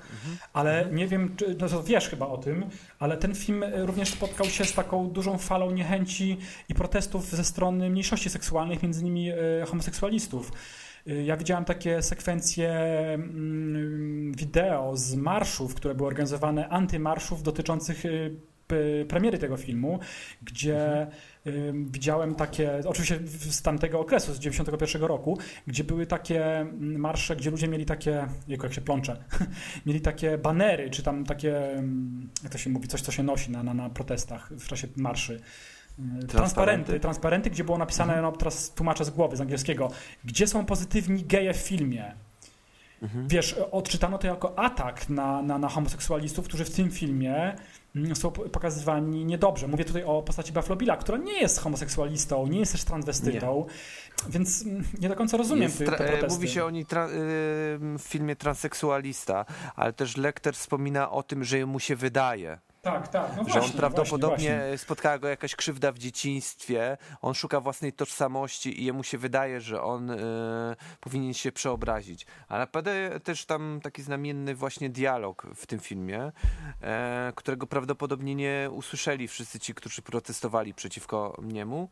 ale nie wiem, czy, no to wiesz chyba o tym, ale ten film y, również spotkał się z taką dużą falą niechęci i protestów ze strony mniejszości seksualnych, między innymi y, homoseksualistów. Y, Ja widziałem takie sekwencje mm, wideo z marszów, które były organizowane, antymarszów dotyczących premiery tego filmu, gdzie y, widziałem takie, oczywiście z tamtego okresu, z 91 roku, gdzie były takie mm, marsze, gdzie ludzie mieli takie, jak się plącze, mieli takie banery, czy tam takie, jak to się mówi, coś, co się nosi na, na, na protestach w czasie marszy. Y, Transparenty, transparenty, gdzie było napisane, no teraz tłumaczę z głowy, z angielskiego, gdzie są pozytywni geje w filmie. Wiesz, odczytano to jako atak na, na, na homoseksualistów, którzy w tym filmie są p- pokazywani niedobrze. Mówię tutaj o postaci Buffalo Billa, która nie jest homoseksualistą, nie jest też transwestytą, więc mm, nie do końca rozumiem Jest te, te e, protesty. Mówi się o niej y, w filmie transseksualista, ale też Lecter wspomina o tym, że mu się wydaje, Tak, tak, no że właśnie, on prawdopodobnie właśnie, właśnie. spotkała go jakaś krzywda w dzieciństwie, on szuka własnej tożsamości i jemu się wydaje, że on y, powinien się przeobrazić. Ale pada też tam taki znamienny właśnie dialog w tym filmie, e, którego prawdopodobnie nie usłyszeli wszyscy ci, którzy protestowali przeciwko niemu.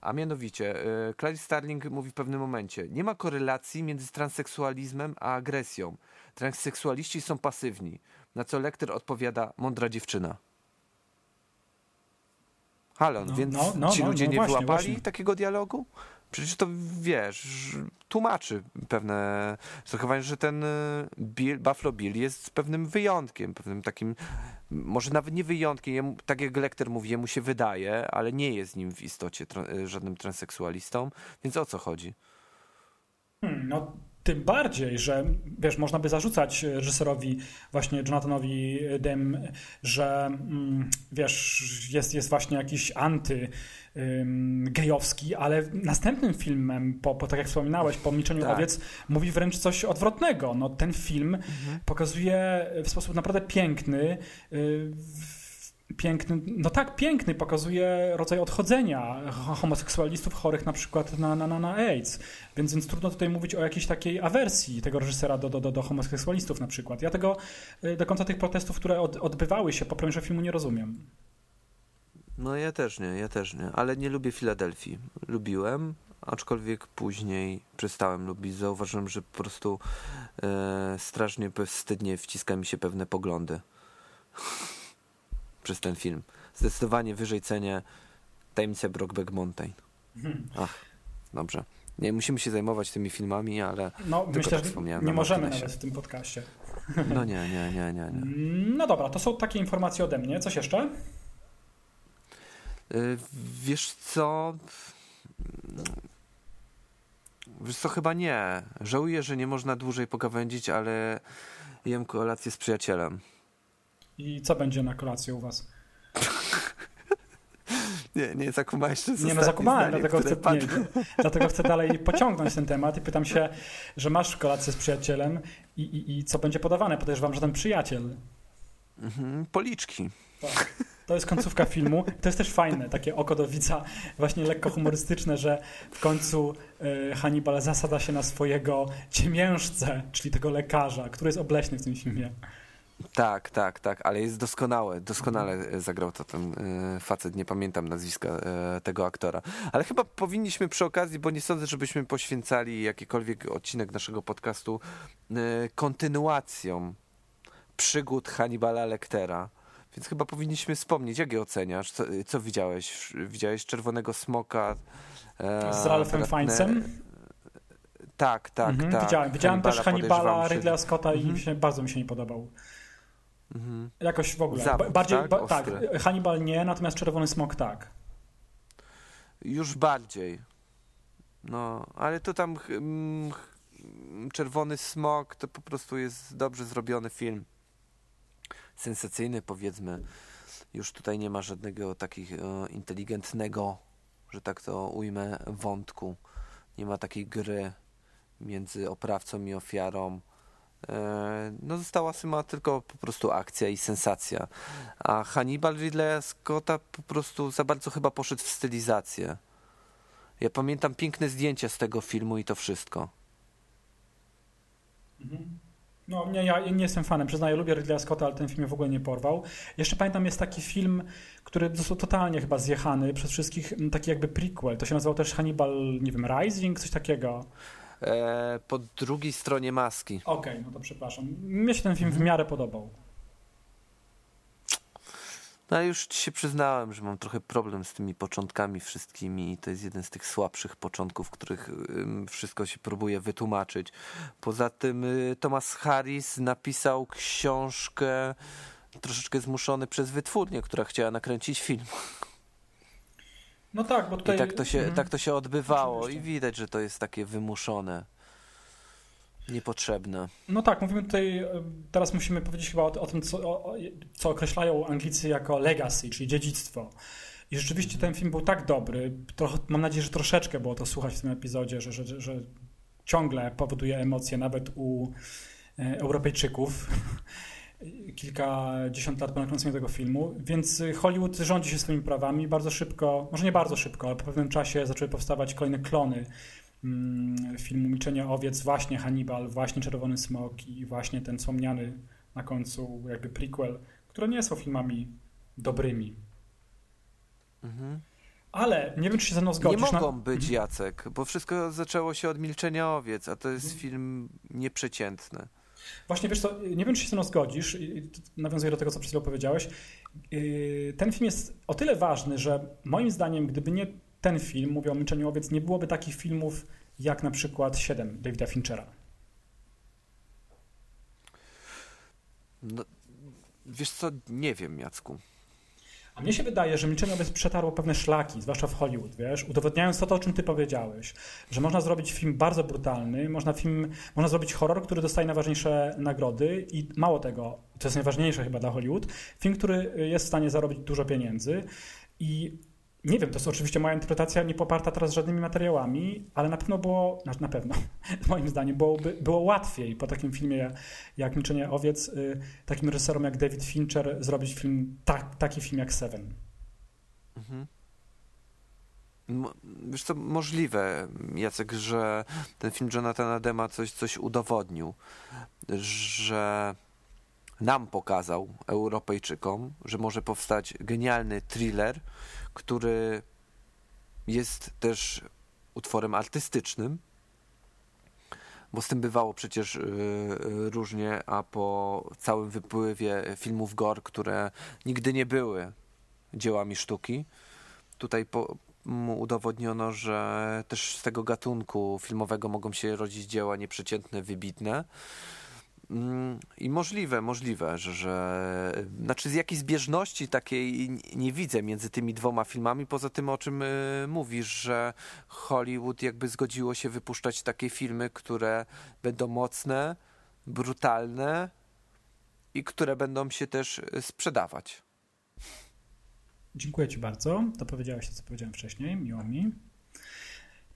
A mianowicie, y, Clarice Starling mówi w pewnym momencie, nie ma korelacji między transseksualizmem a agresją. Transseksualiści są pasywni. Na co lektor odpowiada, mądra dziewczyna. Halon, No, więc no, no, ci no, ludzie no nie właśnie, wyłapali właśnie. takiego dialogu? Przecież to wiesz, tłumaczy pewne zachowania, że ten y, Bill, Buffalo Bill jest pewnym wyjątkiem, pewnym takim, może nawet nie wyjątkiem, jemu, tak jak Lecter mówi, jemu się wydaje, ale nie jest nim w istocie tra- y, żadnym transseksualistą, więc o co chodzi? Hmm, no, tym bardziej, że wiesz, można by zarzucać reżyserowi, właśnie Jonathanowi Dem, że mm, wiesz, jest, jest właśnie jakiś anty gejowski, ale następnym filmem, po, po tak jak wspominałeś, po Milczeniu Tak. Owiec, mówi wręcz coś odwrotnego. No, ten film pokazuje w sposób naprawdę piękny y, piękny, no tak, piękny, pokazuje rodzaj odchodzenia ho- homoseksualistów chorych na przykład na, na, na, na AIDS. Więc, więc trudno tutaj mówić o jakiejś takiej awersji tego reżysera do, do, do, do homoseksualistów na przykład. Ja tego y, do końca tych protestów, które od, odbywały się po premierze filmu nie rozumiem. No ja też nie, ja też nie, ale nie lubię Filadelfii. Lubiłem, aczkolwiek później przestałem lubić. Zauważyłem, że po prostu e, strasznie wstydnie wciska mi się pewne poglądy przez ten film. Zdecydowanie wyżej cenię Tajemnicę Brokeback Mountain. Ach, dobrze. Nie musimy się zajmować tymi filmami, ale No, myślę, tak że nie możemy marginesie. nawet w tym podcaście. no nie, nie, nie, nie. nie. No dobra, to są takie informacje ode mnie. Coś jeszcze? Y, Wiesz co? Wiesz co, chyba nie. Żałuję, że nie można dłużej pogawędzić, ale jem kolację z przyjacielem. I co będzie na kolację u was? Nie, nie zakumałeś jeszcze Nie no, zakumałem, dlatego chcę, nie, dlatego chcę dalej pociągnąć ten temat i pytam się, że masz kolację z przyjacielem i, i, i co będzie podawane? Podejrzewam, że ten przyjaciel. Mhm, policzki. Tak. To jest końcówka filmu. To jest też fajne, takie oko do widza, właśnie lekko humorystyczne, że w końcu y, Hannibal zasada się na swojego ciemiężcę, czyli tego lekarza, który jest obleśny w tym filmie. Tak, tak, tak, ale jest doskonałe, doskonale e, zagrał to ten e, facet, nie pamiętam nazwiska e, tego aktora. Ale chyba powinniśmy przy okazji, bo nie sądzę, żebyśmy poświęcali jakikolwiek odcinek naszego podcastu kontynuacją przygód Hannibala Lectera. Więc chyba powinniśmy wspomnieć, jak je oceniasz, co, co widziałeś? Widziałeś Czerwonego Smoka? Z Ralphem Fiennesem? Tak, tak, Mhm, tak. Widziałem, widziałem też Hannibala podejrzewam, że- Ridleya Scotta i mi się, bardzo mi się nie podobał. Mhm. Jakoś w ogóle. Zawód, bardziej, tak? ba- tak. Hannibal nie, natomiast Czerwony Smok tak. Już bardziej. No, ale to tam mm, Czerwony Smok to po prostu jest dobrze zrobiony film. Sensacyjny powiedzmy. Już tutaj nie ma żadnego takiego inteligentnego, że tak to ujmę, wątku. Nie ma takiej gry między oprawcą i ofiarą. E, No została sama tylko po prostu akcja i sensacja. A Hannibal Ridleya Scotta po prostu za bardzo chyba poszedł w stylizację. Ja pamiętam piękne zdjęcia z tego filmu i to wszystko. No nie, ja nie jestem fanem, przyznaję, lubię Ridleya Scotta, ale ten film mnie w ogóle nie porwał. Jeszcze pamiętam, jest taki film, który został totalnie chyba zjechany przez wszystkich, taki jakby prequel. To się nazywał też Hannibal, nie wiem, Rising, coś takiego. E, po drugiej stronie maski. Okej, no to przepraszam. Mnie się ten film w miarę podobał. No ale już ci się przyznałem, że mam trochę problem z tymi początkami wszystkimi i to jest jeden z tych słabszych początków, w których wszystko się próbuje wytłumaczyć. Poza tym y, Thomas Harris napisał książkę troszeczkę zmuszony przez wytwórnię, która chciała nakręcić film. No tak, bo tutaj... I tak to się, Mhm. tak to się odbywało i widać, że to jest takie wymuszone, niepotrzebne. No tak, mówimy tutaj, e, teraz musimy powiedzieć chyba o, o tym, co, o, co określają Anglicy jako legacy, czyli dziedzictwo. I rzeczywiście ten film był tak dobry, trochę, mam nadzieję, że troszeczkę było to słuchać w tym epizodzie, że, że, że, że ciągle powoduje emocje nawet u e, Europejczyków. Kilkadziesiąt lat po nakręceniu tego filmu, więc Hollywood rządzi się swoimi prawami. Bardzo szybko, może nie bardzo szybko, ale po pewnym czasie zaczęły powstawać kolejne klony mm, filmu Milczenie Owiec, właśnie Hannibal, właśnie Czerwony Smok i właśnie ten wspomniany na końcu jakby prequel, które nie są filmami dobrymi. Mhm. Ale nie wiem, czy się ze mną Nie zgodzisz. mogą na... być Jacek, bo wszystko zaczęło się od milczenia owiec, a to jest film nieprzeciętny. Właśnie wiesz co, nie wiem, czy się ze mną zgodzisz, nawiązuję do tego, co przed chwilą powiedziałeś. Yy, Ten film jest o tyle ważny, że moim zdaniem, gdyby nie ten film, mówię o Milczeniu Owiec, nie byłoby takich filmów jak na przykład 7 Davida Finchera. No, wiesz co, nie wiem Jacku. A mnie się wydaje, że Milczenie Owiec przetarło pewne szlaki, zwłaszcza w Hollywood, wiesz, udowodniając to, to, o czym ty powiedziałeś, że można zrobić film bardzo brutalny, można, film, można zrobić horror, który dostaje najważniejsze nagrody i mało tego, to jest najważniejsze chyba dla Hollywood, film, który jest w stanie zarobić dużo pieniędzy i nie wiem, to jest oczywiście moja interpretacja nie poparta teraz żadnymi materiałami, ale na pewno było, na, na pewno, moim zdaniem, byłoby, było łatwiej po takim filmie jak Milczenie Owiec, y, takim reżyserom jak David Fincher zrobić film, tak, taki film jak Seven. Mhm. Wiesz co, możliwe, Jacek, że ten film Jonathana Dema coś, coś udowodnił, że nam pokazał, Europejczykom, że może powstać genialny thriller, który jest też utworem artystycznym, bo z tym bywało przecież y, y, różnie, a po całym wypływie filmów gore, które nigdy nie były dziełami sztuki, tutaj po, udowodniono, że też z tego gatunku filmowego mogą się rodzić dzieła nieprzeciętne, wybitne. Mm, I możliwe, możliwe, że, że znaczy z jakiej zbieżności takiej nie widzę między tymi dwoma filmami, poza tym o czym y, mówisz, że Hollywood jakby zgodziło się wypuszczać takie filmy, które będą mocne, brutalne i które będą się też y, sprzedawać. Dziękuję Ci bardzo. To powiedziałeś to, co powiedziałem wcześniej. Miło mi.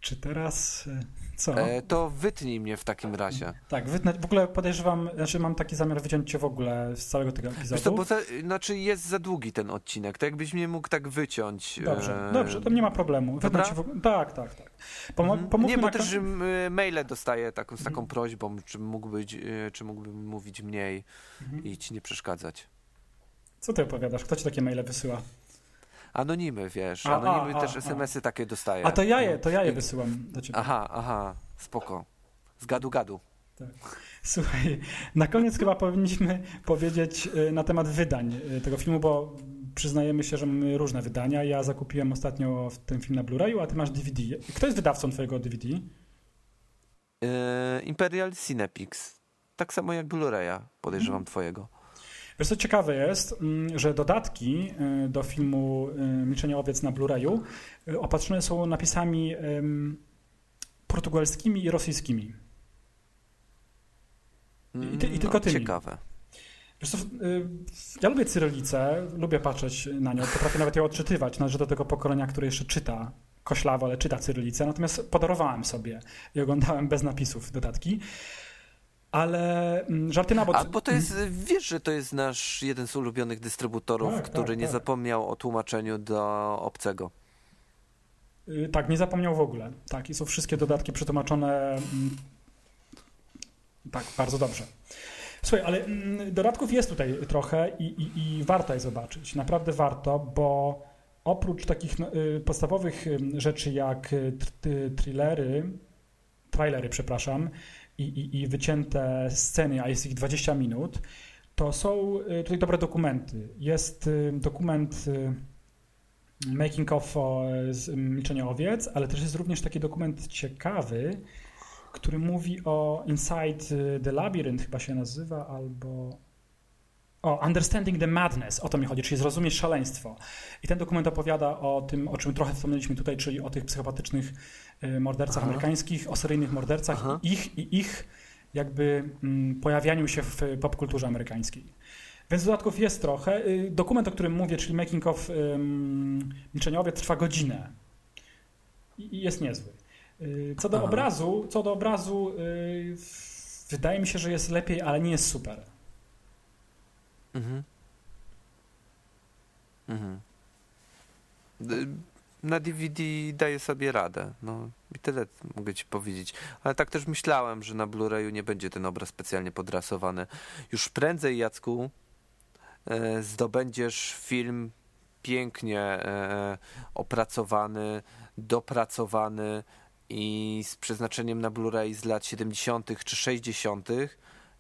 Czy teraz... e, Co? E, to wytnij mnie w takim razie. Tak, wytnę, w ogóle podejrzewam, znaczy mam taki zamiar wyciąć cię w ogóle z całego tego epizodu. Wiesz co, bo za, znaczy jest za długi ten odcinek, to jakbyś mnie mógł tak wyciąć. Dobrze, e, dobrze, to nie ma problemu. Wytnę Dobra? w ogóle... Tak, tak, tak. Pomo- Mhm. Nie, bo też m, maile dostaję taką, z taką Mhm. prośbą, czy, mógł być, e, czy mógłbym mówić mniej Mhm. i ci nie przeszkadzać. Co ty opowiadasz? Kto ci takie maile wysyła? Anonimy, wiesz, A, anonimy a, też SMS-y takie dostaję. A to ja je, No. to ja je wysyłam do ciebie. Aha, aha, spoko. Z gadu gadu. Słuchaj, na koniec chyba powinniśmy powiedzieć y, na temat wydań y, tego filmu, bo przyznajemy się, że mamy różne wydania. Ja zakupiłem ostatnio ten film na Blu-rayu, a ty masz DVD. Kto jest wydawcą twojego DVD? E, Imperial Cinepix. Tak samo jak Blu-raya, podejrzewam Mhm. twojego. Wiesz co ciekawe jest, mm, że dodatki y, do filmu y, Milczenie owiec na Blu-rayu y, opatrzone są napisami portugalskimi i rosyjskimi. I ty- i tylko no, tymi. Ciekawe. Wiesz co, ja lubię cyrylicę, lubię patrzeć na nią, potrafię nawet ją odczytywać. Należę do tego pokolenia, które jeszcze czyta koślawo, ale czyta cyrylicę. Natomiast podarowałem sobie i oglądałem bez napisów dodatki. Ale mm, żarty na bok. A bo to jest, wiesz, że to jest nasz jeden z ulubionych dystrybutorów, Tak, który tak, nie tak. zapomniał o tłumaczeniu do obcego. Y, Tak, nie zapomniał w ogóle. Tak, i są wszystkie dodatki przetłumaczone mm, tak, bardzo dobrze. Słuchaj, ale mm, dodatków jest tutaj trochę i, i, i warto je zobaczyć. Naprawdę warto, bo oprócz takich no, y, podstawowych y, rzeczy jak tr- thrillery, trailery, przepraszam, i, i, i wycięte sceny, a jest ich 20 minut, to są y, tutaj dobre dokumenty. Jest y, dokument y, Making of o, Owiec, ale też jest również taki dokument ciekawy, który mówi o Inside the Labyrinth, chyba się nazywa, albo... O, Understanding the Madness, o to mi chodzi, czyli zrozumieć szaleństwo. I ten dokument opowiada o tym, o czym trochę wspomnieliśmy tutaj, czyli o tych psychopatycznych mordercach Aha. amerykańskich, o seryjnych mordercach Aha. ich, i ich jakby mm, pojawianiu się w popkulturze amerykańskiej. Więc dodatków jest trochę. Y, Dokument, o którym mówię, czyli Making of um, Milczeniowie, trwa godzinę. I jest niezły. Y, Co do Aha. obrazu, co do obrazu, y, wydaje mi się, że jest lepiej, ale nie jest super. Mhm. Mhm. Na DVD daję sobie radę. No i tyle mogę ci powiedzieć. Ale tak też myślałem, że na Blu-rayu nie będzie ten obraz specjalnie podrasowany. Już prędzej, Jacku, e, zdobędziesz film pięknie e, opracowany, dopracowany i z przeznaczeniem na Blu-ray z lat 70. czy 60.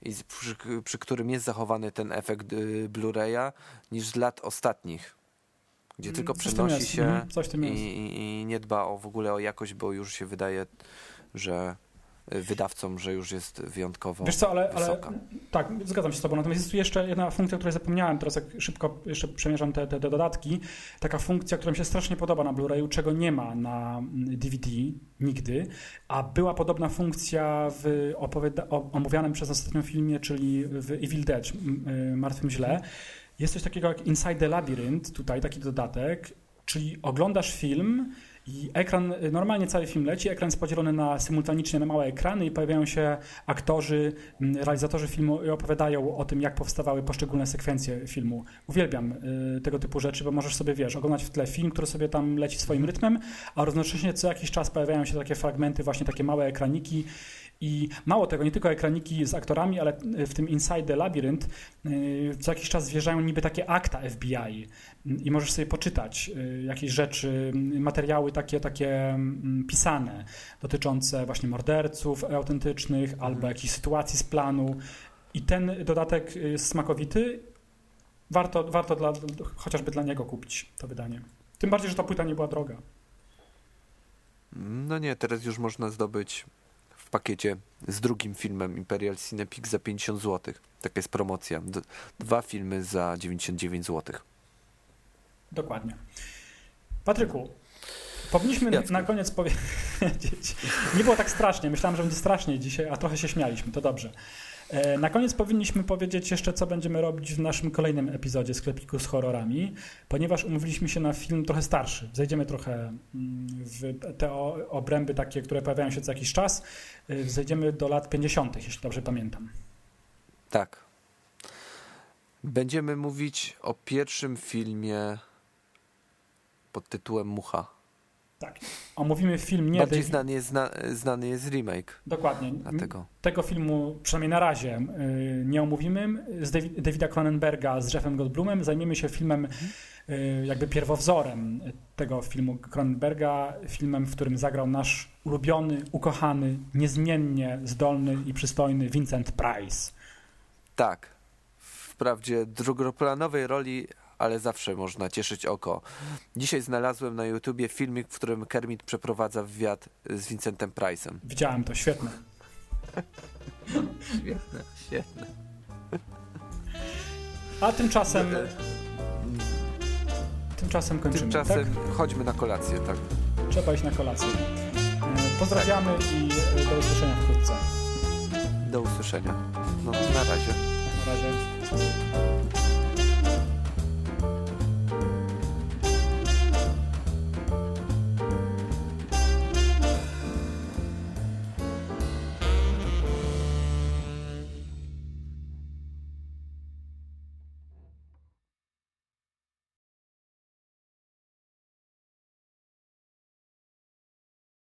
i przy, przy którym jest zachowany ten efekt y, Blu-raya niż z lat ostatnich, gdzie Mm, tylko przenosi się mhm, i, i, i nie dba o w ogóle o jakość, bo już się wydaje, że y, wydawcom, że już jest wyjątkowo Wiesz co, ale, ale wysoka. tak, zgadzam się z Tobą. Natomiast jest tu jeszcze jedna funkcja, o której zapomniałem, teraz jak szybko jeszcze przemierzam te, te, te dodatki. Taka funkcja, która mi się strasznie podoba na Blu-rayu, czego nie ma na mm, DVD nigdy, a była podobna funkcja w opowiada- o- omówianym przez ostatnim filmie, czyli w Evil Dead, y, Martwym Źle. Jest coś takiego jak Inside the Labyrinth, tutaj taki dodatek, czyli oglądasz film i ekran, normalnie cały film leci, ekran jest podzielony na symultanicznie na małe ekrany i pojawiają się aktorzy, realizatorzy filmu i opowiadają o tym, jak powstawały poszczególne sekwencje filmu. Uwielbiam y, tego typu rzeczy, bo możesz sobie, wiesz, oglądać w tle film, który sobie tam leci swoim rytmem, a równocześnie co jakiś czas pojawiają się takie fragmenty, właśnie takie małe ekraniki i mało tego, nie tylko ekraniki z aktorami, ale w tym Inside the Labyrinth y, co jakiś czas wjeżdżają niby takie akta FBI i możesz sobie poczytać y, jakieś rzeczy, materiały takie, takie pisane dotyczące właśnie morderców autentycznych albo jakichś sytuacji z planu i ten dodatek jest smakowity. Warto, warto dla, chociażby dla niego kupić to wydanie. Tym bardziej, że ta płyta nie była droga. No nie, teraz już można zdobyć pakiecie z drugim filmem Imperial Cinepix za 50 zł. Taka jest promocja. Dwa filmy za 99 zł. Dokładnie. Patryku, powinniśmy Jacku. na koniec powiedzieć. Nie było tak strasznie. Myślałem, że będzie strasznie dzisiaj, a trochę się śmialiśmy. To dobrze. E, Na koniec powinniśmy powiedzieć jeszcze, co będziemy robić w naszym kolejnym epizodzie sklepiku z horrorami, ponieważ umówiliśmy się na film trochę starszy. Zejdziemy trochę mm, w te obręby takie, które pojawiają się co jakiś czas. E, Zejdziemy do lat 50., jeśli dobrze pamiętam. Tak. Będziemy mówić o pierwszym filmie pod tytułem Mucha. Tak. Omówimy film nie Bardziej znany jest, zna, znany jest remake. Dokładnie. Dlatego. Tego filmu, przynajmniej na razie, y, nie omówimy. Z Davi- Davida Cronenberga z Jeffem Goldblumem zajmiemy się filmem, y, jakby pierwowzorem tego filmu Cronenberga, filmem, w którym zagrał nasz ulubiony, ukochany, niezmiennie zdolny i przystojny Vincent Price. Tak. Wprawdzie drugoplanowej roli, ale zawsze można cieszyć oko. Dzisiaj znalazłem na YouTubie filmik, w którym Kermit przeprowadza wywiad z Vincentem Price'em. Widziałem to, świetne. Świetne, świetne. A tymczasem... Tymczasem kończymy, Tymczasem tak? chodźmy na kolację, tak? Trzeba iść na kolację. Y, Pozdrawiamy i y, do usłyszenia wkrótce. Do usłyszenia. No, na razie. Na razie.